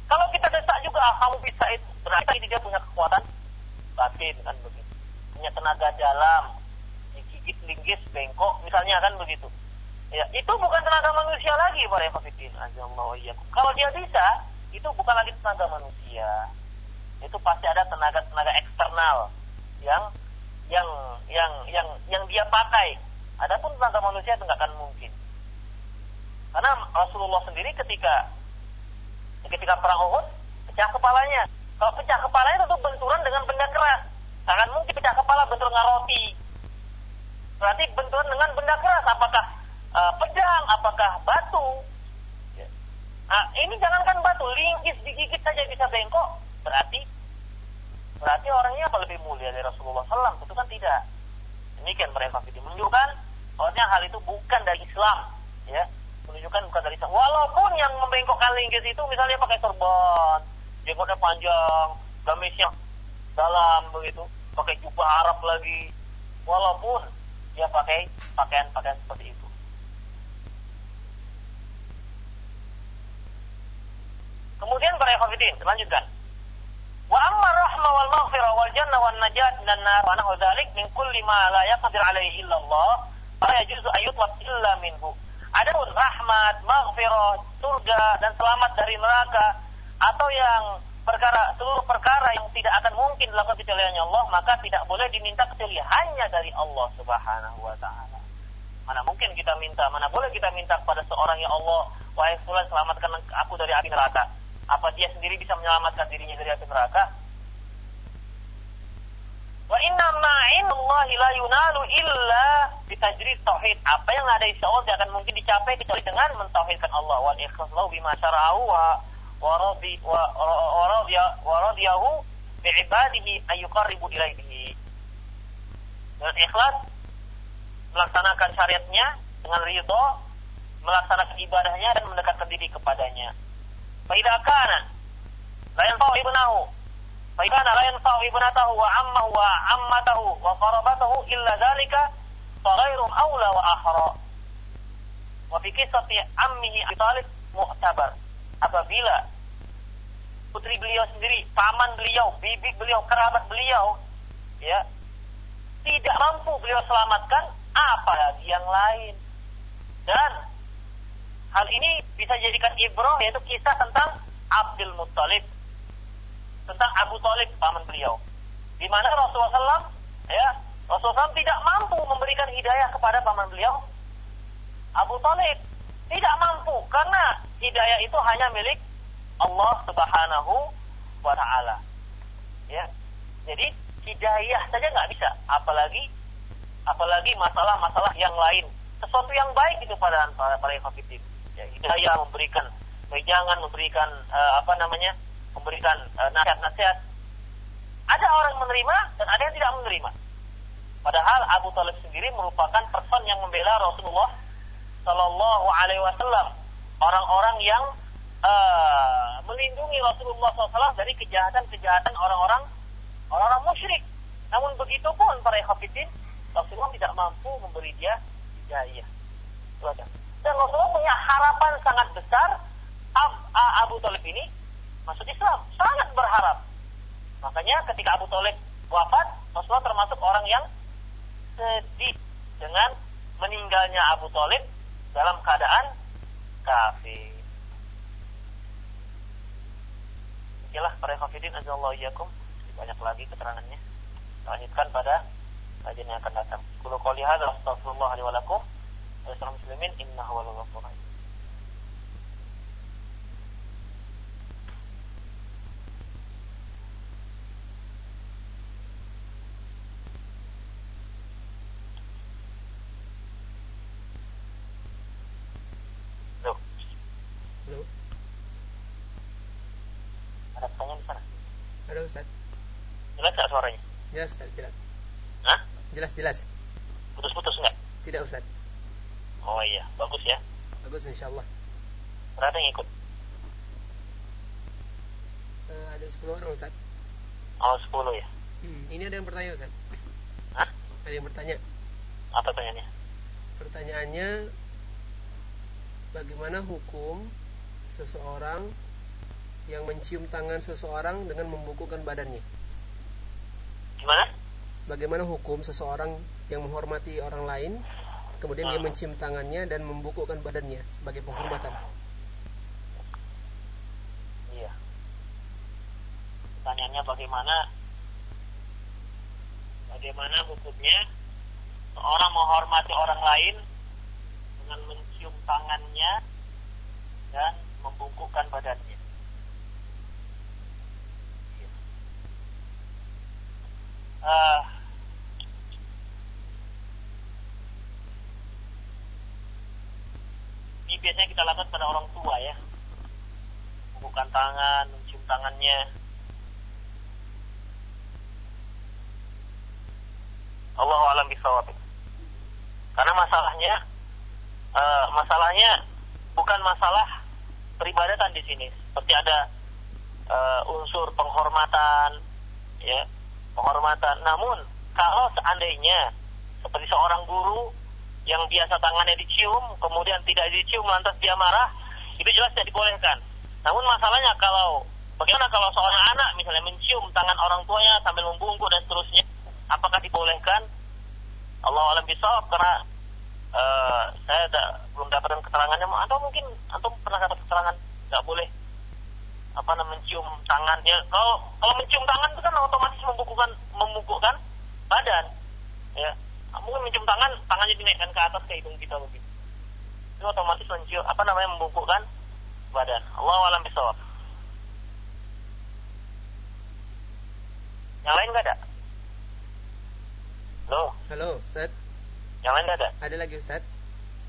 kalau kita desak juga ah, kamu bisa itu, berarti dia punya kekuatan batin kan begitu. Punya tenaga dalam, digigit linggis, bengkok, misalnya kan begitu. Ya, itu bukan tenaga manusia lagi para ikhwatiddin. Kalau dia bisa, itu bukan lagi tenaga manusia. Itu pasti ada tenaga-tenaga eksternal yang yang yang yang yang dia pakai. Adapun tenaga manusia itu nggak akan mungkin. Karena Rasulullah sendiri ketika ketika perang Uhud pecah kepalanya. Kalau pecah kepalanya tentu benturan dengan benda keras. Akan mungkin pecah kepala bentur dengan roti. Berarti benturan dengan benda keras. Apakah uh, pedang, apakah batu, Nah, ini jangankan batu, linggis digigit saja bisa bengkok, berarti berarti orangnya apa lebih mulia dari Rasulullah SAW? Itu kan tidak. Demikian mereka itu menunjukkan bahwasanya hal itu bukan dari Islam, ya. Menunjukkan bukan dari Islam. Walaupun yang membengkokkan linggis itu misalnya pakai sorban, jenggotnya panjang, gamisnya dalam begitu, pakai jubah Arab lagi. Walaupun dia pakai pakaian-pakaian seperti itu. Kemudian para ikhwatiddin, lanjutkan. Wa amma rahmah wal maghfirah wal jannah wal najat minan nar wa nahu dzalik min kulli ma la yaqdir alaihi illa Allah, fala yajuzu ayyutlab illa minhu. Adapun rahmat, maghfirah, surga dan selamat dari neraka atau yang perkara seluruh perkara yang tidak akan mungkin dilakukan kecuali Allah, maka tidak boleh diminta kecuali hanya dari Allah Subhanahu wa taala. Mana mungkin kita minta, mana boleh kita minta kepada seorang yang Allah, wahai fulan selamatkan aku dari api neraka apa dia sendiri bisa menyelamatkan dirinya dari api neraka? Wa inna ma'inullahi la yunalu illa bitajrid tauhid. Apa yang ada insya Allah tidak akan mungkin dicapai kecuali dengan mentauhidkan Allah. Wa ikhlas lahu bima syara'ahu wa wa wa radiyahu bi ibadihi ayyuqarribu ilaihi. Dengan ikhlas melaksanakan syariatnya dengan ridho, melaksanakan ibadahnya dan mendekatkan diri kepadanya. فإذا كان لا ينفع ابنه فإذا كان لا ينفع ابنته وعمه وعمته وقربته إلا ذلك فغير أولى وأحرى وفي قصة عمه أبي طالب mu'tabar apabila putri beliau sendiri, paman beliau, bibi beliau, kerabat beliau, ya, tidak mampu beliau selamatkan, apalagi yang lain. Dan Hal ini bisa jadikan ibrah yaitu kisah tentang Abdul Muttalib tentang Abu Talib paman beliau. Di mana Rasulullah SAW ya Rasulullah SAW tidak mampu memberikan hidayah kepada paman beliau Abu Talib tidak mampu karena hidayah itu hanya milik Allah Subhanahu wa taala. Ya. Jadi hidayah saja nggak bisa, apalagi apalagi masalah-masalah yang lain. Sesuatu yang baik itu pada para para ya, hidayah memberikan jangan memberikan uh, apa namanya memberikan uh, nasihat-nasihat. Ada orang menerima dan ada yang tidak menerima. Padahal Abu Talib sendiri merupakan person yang membela Rasulullah Shallallahu Alaihi Wasallam. Orang-orang yang uh, melindungi Rasulullah SAW dari kejahatan-kejahatan orang-orang orang-orang musyrik. Namun begitu pun para hafidin Rasulullah tidak mampu memberi dia hidayah. Itu aja dan Rasulullah punya harapan sangat besar Abu Talib ini masuk Islam. Sangat berharap. Makanya ketika Abu Talib wafat, Rasulullah termasuk orang yang sedih dengan meninggalnya Abu Talib dalam keadaan kafir. Inilah para hafidin azallahu iyakum. banyak lagi keterangannya. Lanjutkan pada kajian yang akan datang. Kulo qouli hadza astaghfirullah li wa lakum wa muslimin innahu wal ghafurur rahim. Jelas Ustaz, jelas. Hah? Jelas, jelas. Putus-putus enggak? Tidak Ustaz. Oh iya, bagus ya. Bagus insya Allah. Berapa yang ikut? Uh, ada 10 orang Ustaz. Oh 10 ya? Hmm, ini ada yang bertanya Ustaz. Hah? Ada yang bertanya. Apa pertanyaannya? Pertanyaannya, bagaimana hukum seseorang yang mencium tangan seseorang dengan membukukan badannya? Gimana? Bagaimana hukum seseorang yang menghormati orang lain, kemudian dia ah. mencium tangannya dan membungkukkan badannya sebagai penghormatan? Iya. Pertanyaannya bagaimana? Bagaimana hukumnya seorang menghormati orang lain dengan mencium tangannya dan membungkukkan badannya? uh, biasanya kita lakukan pada orang tua ya. Bukan tangan mencium tangannya. Allah alam bisawab. Karena masalahnya uh, masalahnya bukan masalah peribadatan di sini. Seperti ada uh, unsur penghormatan ya penghormatan. Namun kalau seandainya seperti seorang guru yang biasa tangannya dicium, kemudian tidak dicium lantas dia marah, itu jelas tidak dibolehkan. Namun masalahnya kalau bagaimana kalau seorang anak misalnya mencium tangan orang tuanya sambil membungkuk dan seterusnya, apakah dibolehkan? Allah alam bisa karena uh, saya da, belum dapatkan keterangannya atau mungkin atau pernah dapat keterangan nggak boleh apa namanya mencium tangan ya kalau kalau mencium tangan itu kan otomatis membukukan membukukan badan ya mungkin mencium tangan tangannya dinaikkan ke atas ke hidung kita begitu itu otomatis mencium apa namanya membukukan badan. Allah alam bisawab yang lain nggak ada? Halo? Halo Ustaz. Yang lain nggak ada? Ada lagi Ustaz.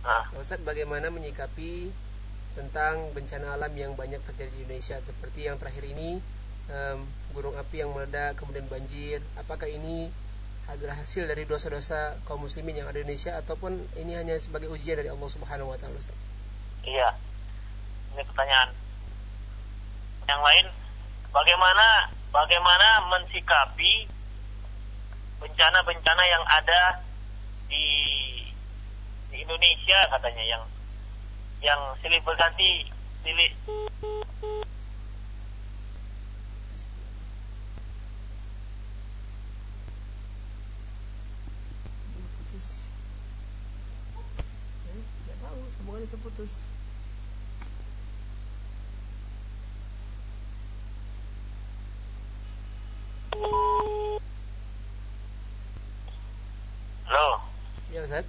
Nah. Ustaz bagaimana menyikapi tentang bencana alam yang banyak terjadi di Indonesia? Seperti yang terakhir ini um, gunung api yang meledak kemudian banjir. Apakah ini adalah hasil dari dosa-dosa kaum muslimin yang ada di Indonesia ataupun ini hanya sebagai ujian dari Allah Subhanahu wa taala Iya. Ini pertanyaan. Yang lain bagaimana bagaimana mensikapi bencana-bencana yang ada di di Indonesia katanya yang yang silih berganti silih putus eh, tahu sambungan itu putus Halo. Ya Ustaz.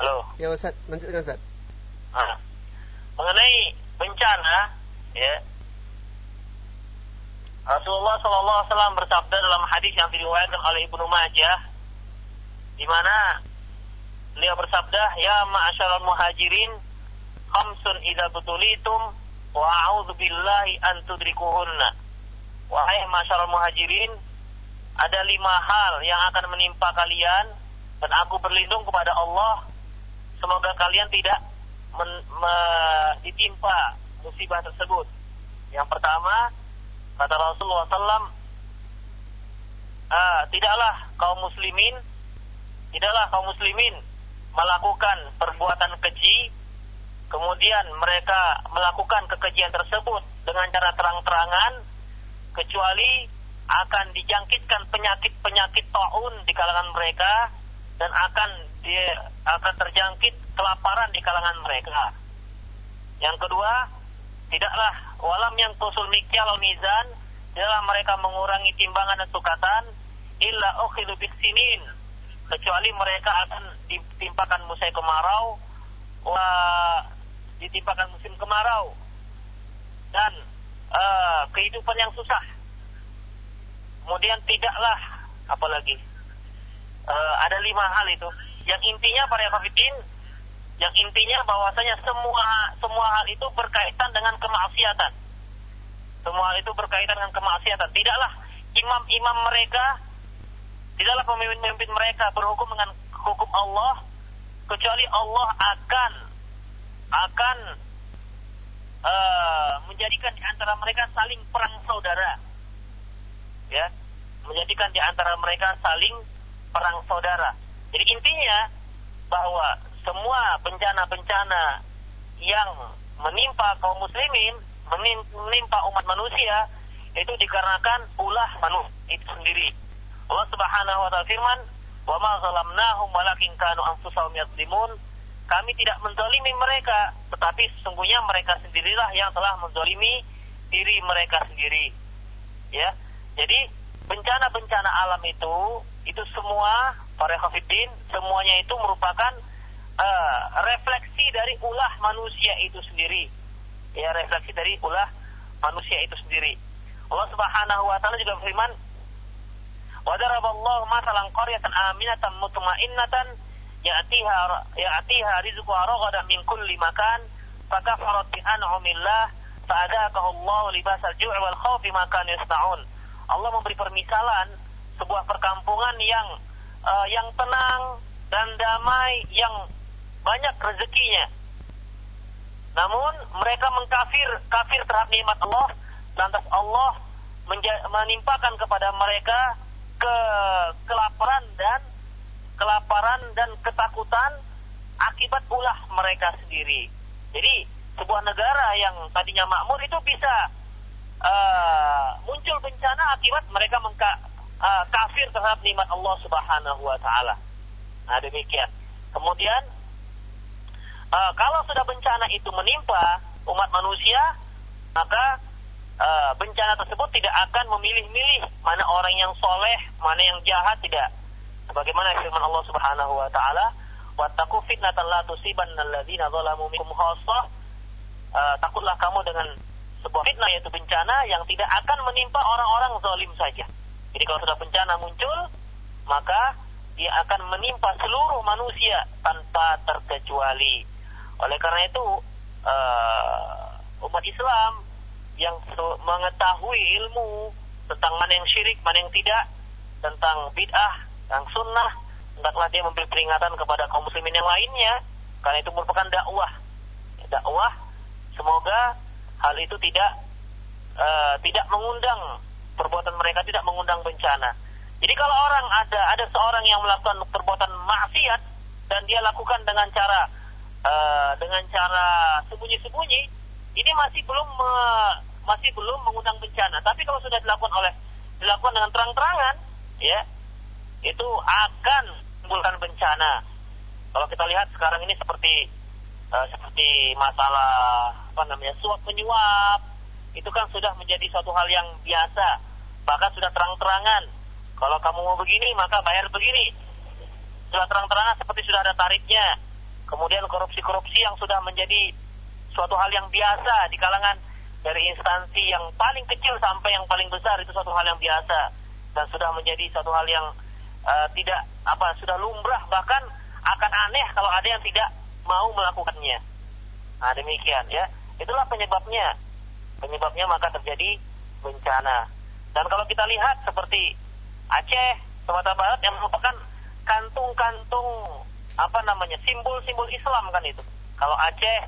Halo. Ya Ustaz, lanjutkan Ustaz. Nah, mengenai bencana, ya, Rasulullah SAW bersabda dalam hadis yang diriwayatkan oleh Ibnu Majah, di mana beliau bersabda, Ya ma'asyaral muhajirin, khamsun idza butulitum, wa a'udzu billahi an tudrikuhunna. Wahai ma'asyaral muhajirin, ada lima hal yang akan menimpa kalian, dan aku berlindung kepada Allah semoga kalian tidak men, me, ditimpa musibah tersebut. Yang pertama, kata Rasulullah SAW, ah, tidaklah kaum muslimin, tidaklah kaum muslimin melakukan perbuatan keji, kemudian mereka melakukan kekejian tersebut dengan cara terang-terangan, kecuali akan dijangkitkan penyakit-penyakit taun di kalangan mereka dan akan dia akan terjangkit kelaparan di kalangan mereka. Yang kedua, tidaklah walam yang kusul mikyal mizan tidaklah mereka mengurangi timbangan dan sukatan illa ukhidu bisinin kecuali mereka akan ditimpakan musim kemarau wa ditimpakan musim kemarau. Dan uh, kehidupan yang susah. Kemudian tidaklah apalagi uh, ada lima hal itu yang intinya para kafirin yang intinya bahwasanya semua semua hal itu berkaitan dengan kemaksiatan semua itu berkaitan dengan kemaksiatan. Tidaklah imam-imam mereka, tidaklah pemimpin-pemimpin mereka berhukum dengan hukum Allah, kecuali Allah akan akan uh, menjadikan di antara mereka saling perang saudara. Ya, menjadikan di antara mereka saling perang saudara. Jadi intinya bahwa semua bencana-bencana yang menimpa kaum muslimin menimpa umat manusia itu dikarenakan ulah manusia itu sendiri. Allah Subhanahu wa taala firman, "Wa ma zalamnahum walakin kanu anfusahum yadzlimun." Kami tidak menzalimi mereka, tetapi sesungguhnya mereka sendirilah yang telah menzalimi diri mereka sendiri. Ya. Jadi bencana-bencana alam itu itu semua para hafidin semuanya itu merupakan uh, refleksi dari ulah manusia itu sendiri ya refleksi dari ulah manusia itu sendiri. Allah Subhanahu wa taala juga berfirman, "Wa daraballahu mathalan qaryatan aminatan mutma'innatan ya'tiha ya'tiha rizquha ragadan min kulli makan fakafarat bi an'amillah fa'adaqahu Allah libasal ju'i wal khawfi ma kanu yasna'un." Allah memberi permisalan sebuah perkampungan yang uh, yang tenang dan damai yang banyak rezekinya namun mereka mengkafir kafir terhadap nikmat Allah, lantas Allah menimpakan kepada mereka ke kelaparan dan kelaparan dan ketakutan akibat ulah mereka sendiri. Jadi sebuah negara yang tadinya makmur itu bisa uh, muncul bencana akibat mereka mengka, uh, kafir terhadap nikmat Allah Subhanahu wa taala. Nah, demikian. Kemudian uh, kalau sudah bencana itu menimpa umat manusia, maka uh, bencana tersebut tidak akan memilih-milih mana orang yang soleh, mana yang jahat, tidak. Sebagaimana firman Allah Subhanahu wa taala, "Wattaqu fitnatan la tusibanna alladziina zalamu minkum khassah." Takutlah kamu dengan sebuah fitnah yaitu bencana yang tidak akan menimpa orang-orang zalim saja. Jadi kalau sudah bencana muncul, maka dia akan menimpa seluruh manusia tanpa terkecuali. Oleh karena itu uh, umat Islam yang mengetahui ilmu tentang mana yang syirik, mana yang tidak, tentang bid'ah, tentang sunnah, hendaklah dia memberi peringatan kepada kaum muslimin yang lainnya, karena itu merupakan dakwah. Dakwah, semoga hal itu tidak uh, tidak mengundang perbuatan mereka tidak mengundang bencana. Jadi kalau orang ada ada seorang yang melakukan perbuatan maksiat dan dia lakukan dengan cara uh, dengan cara sembunyi-sembunyi ini masih belum me, masih belum mengundang bencana. Tapi kalau sudah dilakukan oleh dilakukan dengan terang-terangan, ya itu akan menimbulkan bencana. Kalau kita lihat sekarang ini seperti uh, seperti masalah apa namanya suap menyuap, itu kan sudah menjadi suatu hal yang biasa, bahkan sudah terang-terangan. Kalau kamu mau begini maka bayar begini. Sudah terang-terangan seperti sudah ada tarifnya kemudian korupsi-korupsi yang sudah menjadi suatu hal yang biasa di kalangan dari instansi yang paling kecil sampai yang paling besar itu suatu hal yang biasa dan sudah menjadi suatu hal yang uh, tidak apa sudah lumrah bahkan akan aneh kalau ada yang tidak mau melakukannya. Nah demikian ya itulah penyebabnya penyebabnya maka terjadi bencana dan kalau kita lihat seperti Aceh Sumatera Barat yang merupakan kantung-kantung apa namanya simbol-simbol Islam kan itu. Kalau Aceh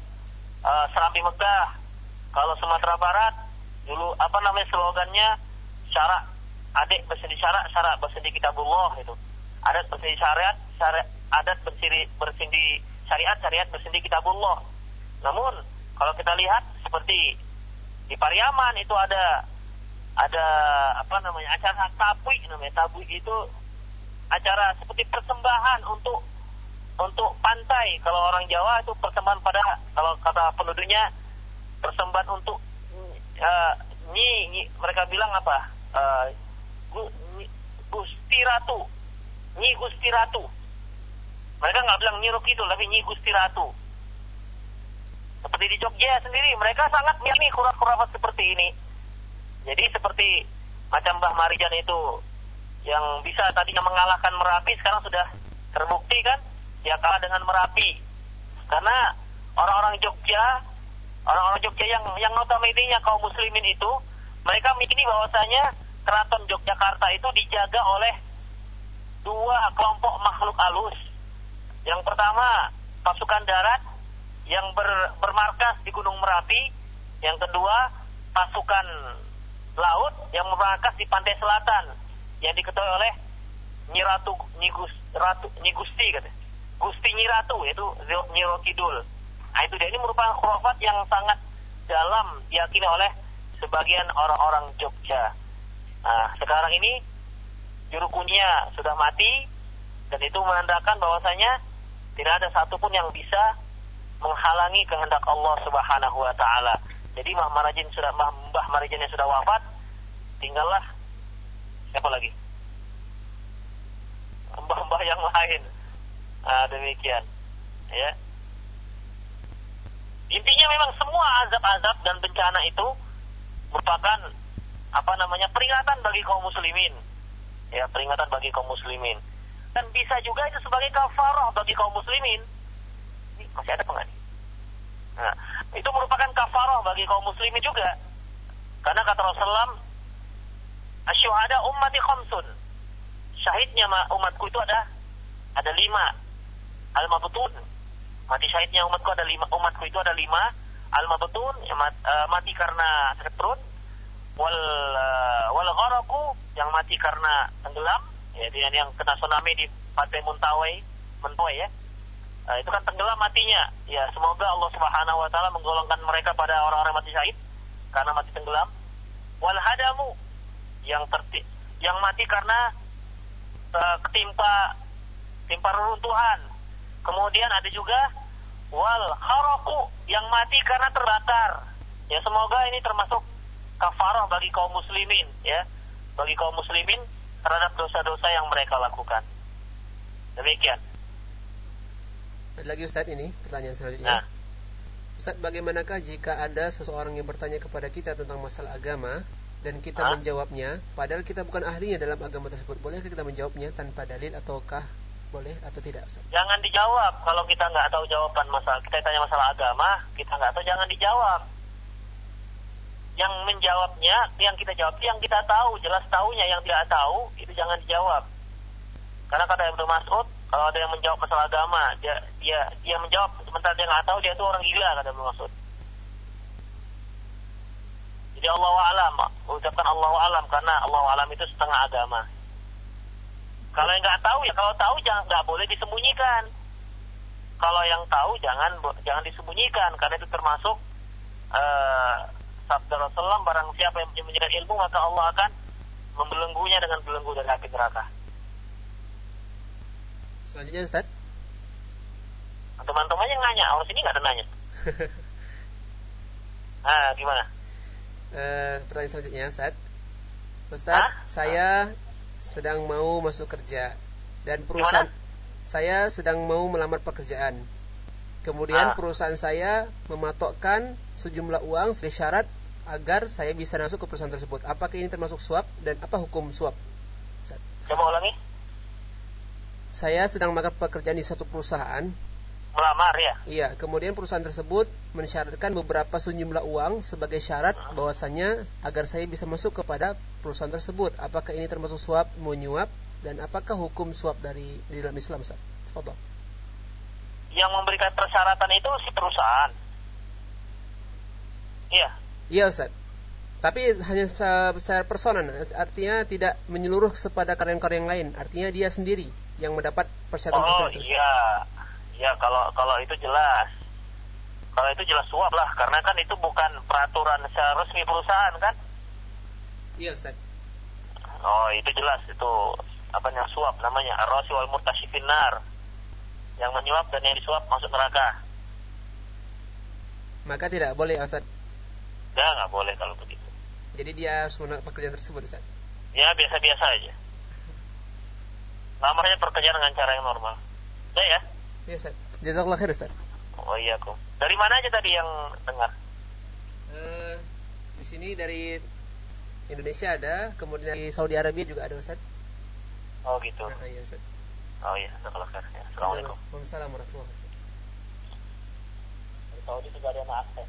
uh, Serambi Megah, kalau Sumatera Barat dulu apa namanya slogannya syarat adik bersedi syarat syarat bersedi kitabullah itu. Adat bersedi syariat, syariat adat bersedi bersedi syariat syariat kitabullah. Namun kalau kita lihat seperti di Pariaman itu ada ada apa namanya acara tabui namanya tabui itu acara seperti persembahan untuk untuk pantai kalau orang Jawa itu persembahan pada kalau kata penduduknya persembahan untuk uh, Nyi, nyi mereka bilang apa? Uh, Gusti Ratu. Nyi Gusti Ratu. Mereka nggak bilang Nyi Rukidul, tapi Nyi Gusti Ratu. Seperti di Jogja sendiri, mereka sangat meyakini khurafat seperti ini. Jadi seperti macam Mbah Marijan itu yang bisa tadinya mengalahkan Merapi sekarang sudah terbukti kan dia kalah dengan Merapi karena orang-orang Jogja orang-orang Jogja yang yang notabene kaum muslimin itu mereka meyakini bahwasanya keraton Yogyakarta itu dijaga oleh dua kelompok makhluk halus. Yang pertama pasukan darat yang ber, bermarkas di Gunung Merapi, yang kedua pasukan laut yang bermarkas di pantai selatan yang diketahui oleh Nyiratu Nyigus Ratu Nyigusti katanya. Gusti Nyiratu yaitu Nyiro Kidul. Nah itu dia ini merupakan khurafat yang sangat dalam diyakini oleh sebagian orang-orang Jogja. Nah, sekarang ini juru sudah mati dan itu menandakan bahwasanya tidak ada satupun yang bisa menghalangi kehendak Allah Subhanahu wa taala. Jadi Mbah Marajin sudah Mbah Marajin yang sudah wafat, tinggallah siapa lagi? Mbah-mbah yang lain. Nah, demikian. Ya. Intinya memang semua azab-azab dan bencana itu merupakan apa namanya peringatan bagi kaum muslimin. Ya, peringatan bagi kaum muslimin. Dan bisa juga itu sebagai kafarah bagi kaum muslimin. Ini masih ada pengen? Nah, itu merupakan kafarah bagi kaum muslimin juga. Karena kata Rasulullah, Asyuhada ummati khamsun. Syahidnya umatku itu ada ada lima. Al-mabtun. Mati syahidnya umatku ada lima. Umatku itu ada lima. Al-mabtun, uh, mati karena sakit perut. Wal uh, wal yang mati karena tenggelam. Ya, yang kena tsunami di Pantai Muntawai, Mentawai ya. Uh, itu kan tenggelam matinya. Ya, semoga Allah Subhanahu wa taala menggolongkan mereka pada orang-orang mati syahid karena mati tenggelam. Wal hadamu yang terti yang mati karena uh, ketimpa timpa reruntuhan. Kemudian ada juga wal haroku yang mati karena terbakar. Ya semoga ini termasuk kafarah bagi kaum muslimin ya, bagi kaum muslimin terhadap dosa-dosa yang mereka lakukan. Demikian. Ada lagi Ustaz ini pertanyaan selanjutnya. Nah. Ustaz, bagaimanakah jika ada seseorang yang bertanya kepada kita tentang masalah agama dan kita Hah? menjawabnya padahal kita bukan ahlinya dalam agama tersebut bolehkah kita menjawabnya tanpa dalil ataukah boleh atau tidak Ustaz? Jangan dijawab kalau kita nggak tahu jawaban masalah kita tanya masalah agama kita nggak tahu jangan dijawab yang menjawabnya yang kita jawab yang kita tahu jelas tahunya yang tidak tahu itu jangan dijawab karena kata Ibnu Mas'ud kalau ada yang menjawab masalah agama dia dia dia menjawab sementara dia nggak tahu dia itu orang gila kata Mas'ud jadi Allah alam, ucapkan Allah alam karena Allah alam itu setengah agama. Kalau yang nggak tahu ya kalau tahu jangan nggak boleh disembunyikan. Kalau yang tahu jangan jangan disembunyikan karena itu termasuk uh, sabda Rasulullah barang siapa yang menyembunyikan ilmu maka Allah akan membelenggunya dengan belenggu dari api neraka. Selanjutnya Ustaz. Teman-teman yang nanya, orang sini nggak ada nanya. nah, [LAUGHS] gimana? uh, pertanyaan selanjutnya Ustaz Ustaz Hah? saya sedang mau masuk kerja dan perusahaan Gimana? saya sedang mau melamar pekerjaan kemudian ah. perusahaan saya mematokkan sejumlah uang sebagai syarat agar saya bisa masuk ke perusahaan tersebut apakah ini termasuk suap dan apa hukum suap Ustaz? coba ulangi saya sedang melakukan pekerjaan di satu perusahaan melamar ya? Iya, kemudian perusahaan tersebut mensyaratkan beberapa sejumlah uang sebagai syarat bahwasanya agar saya bisa masuk kepada perusahaan tersebut. Apakah ini termasuk suap menyuap dan apakah hukum suap dari di dalam Islam, Ustaz? Foto. Yang memberikan persyaratan itu si perusahaan. Iya. Iya, Ustaz. Tapi hanya secara personal, artinya tidak menyeluruh kepada karyawan-karyawan lain. Artinya dia sendiri yang mendapat persyaratan oh, itu. Oh iya, Ya kalau kalau itu jelas. Kalau itu jelas suap lah karena kan itu bukan peraturan secara resmi perusahaan kan? Iya Ustaz. Oh itu jelas itu apa yang suap namanya arrosi wal murtasyifinar yang menyuap dan yang disuap masuk neraka. Maka tidak boleh Ustaz. Ya nggak boleh kalau begitu. Jadi dia harus menolak pekerjaan tersebut Ustaz. Ya biasa-biasa aja. Lamarnya pekerjaan dengan cara yang normal. Udah ya? Ya Ustaz. Jazakallah khair Ustaz. Oh iya kum. Dari mana aja tadi yang dengar? Eh, di sini dari Indonesia ada, kemudian dari Saudi Arabia juga ada Ustaz. Oh gitu. Nah, iya Ustaz. Oh iya, jazakallah khair. Ya, Assalamualaikum. Waalaikumsalam warahmatullahi wabarakatuh. Dari Saudi juga ada akses.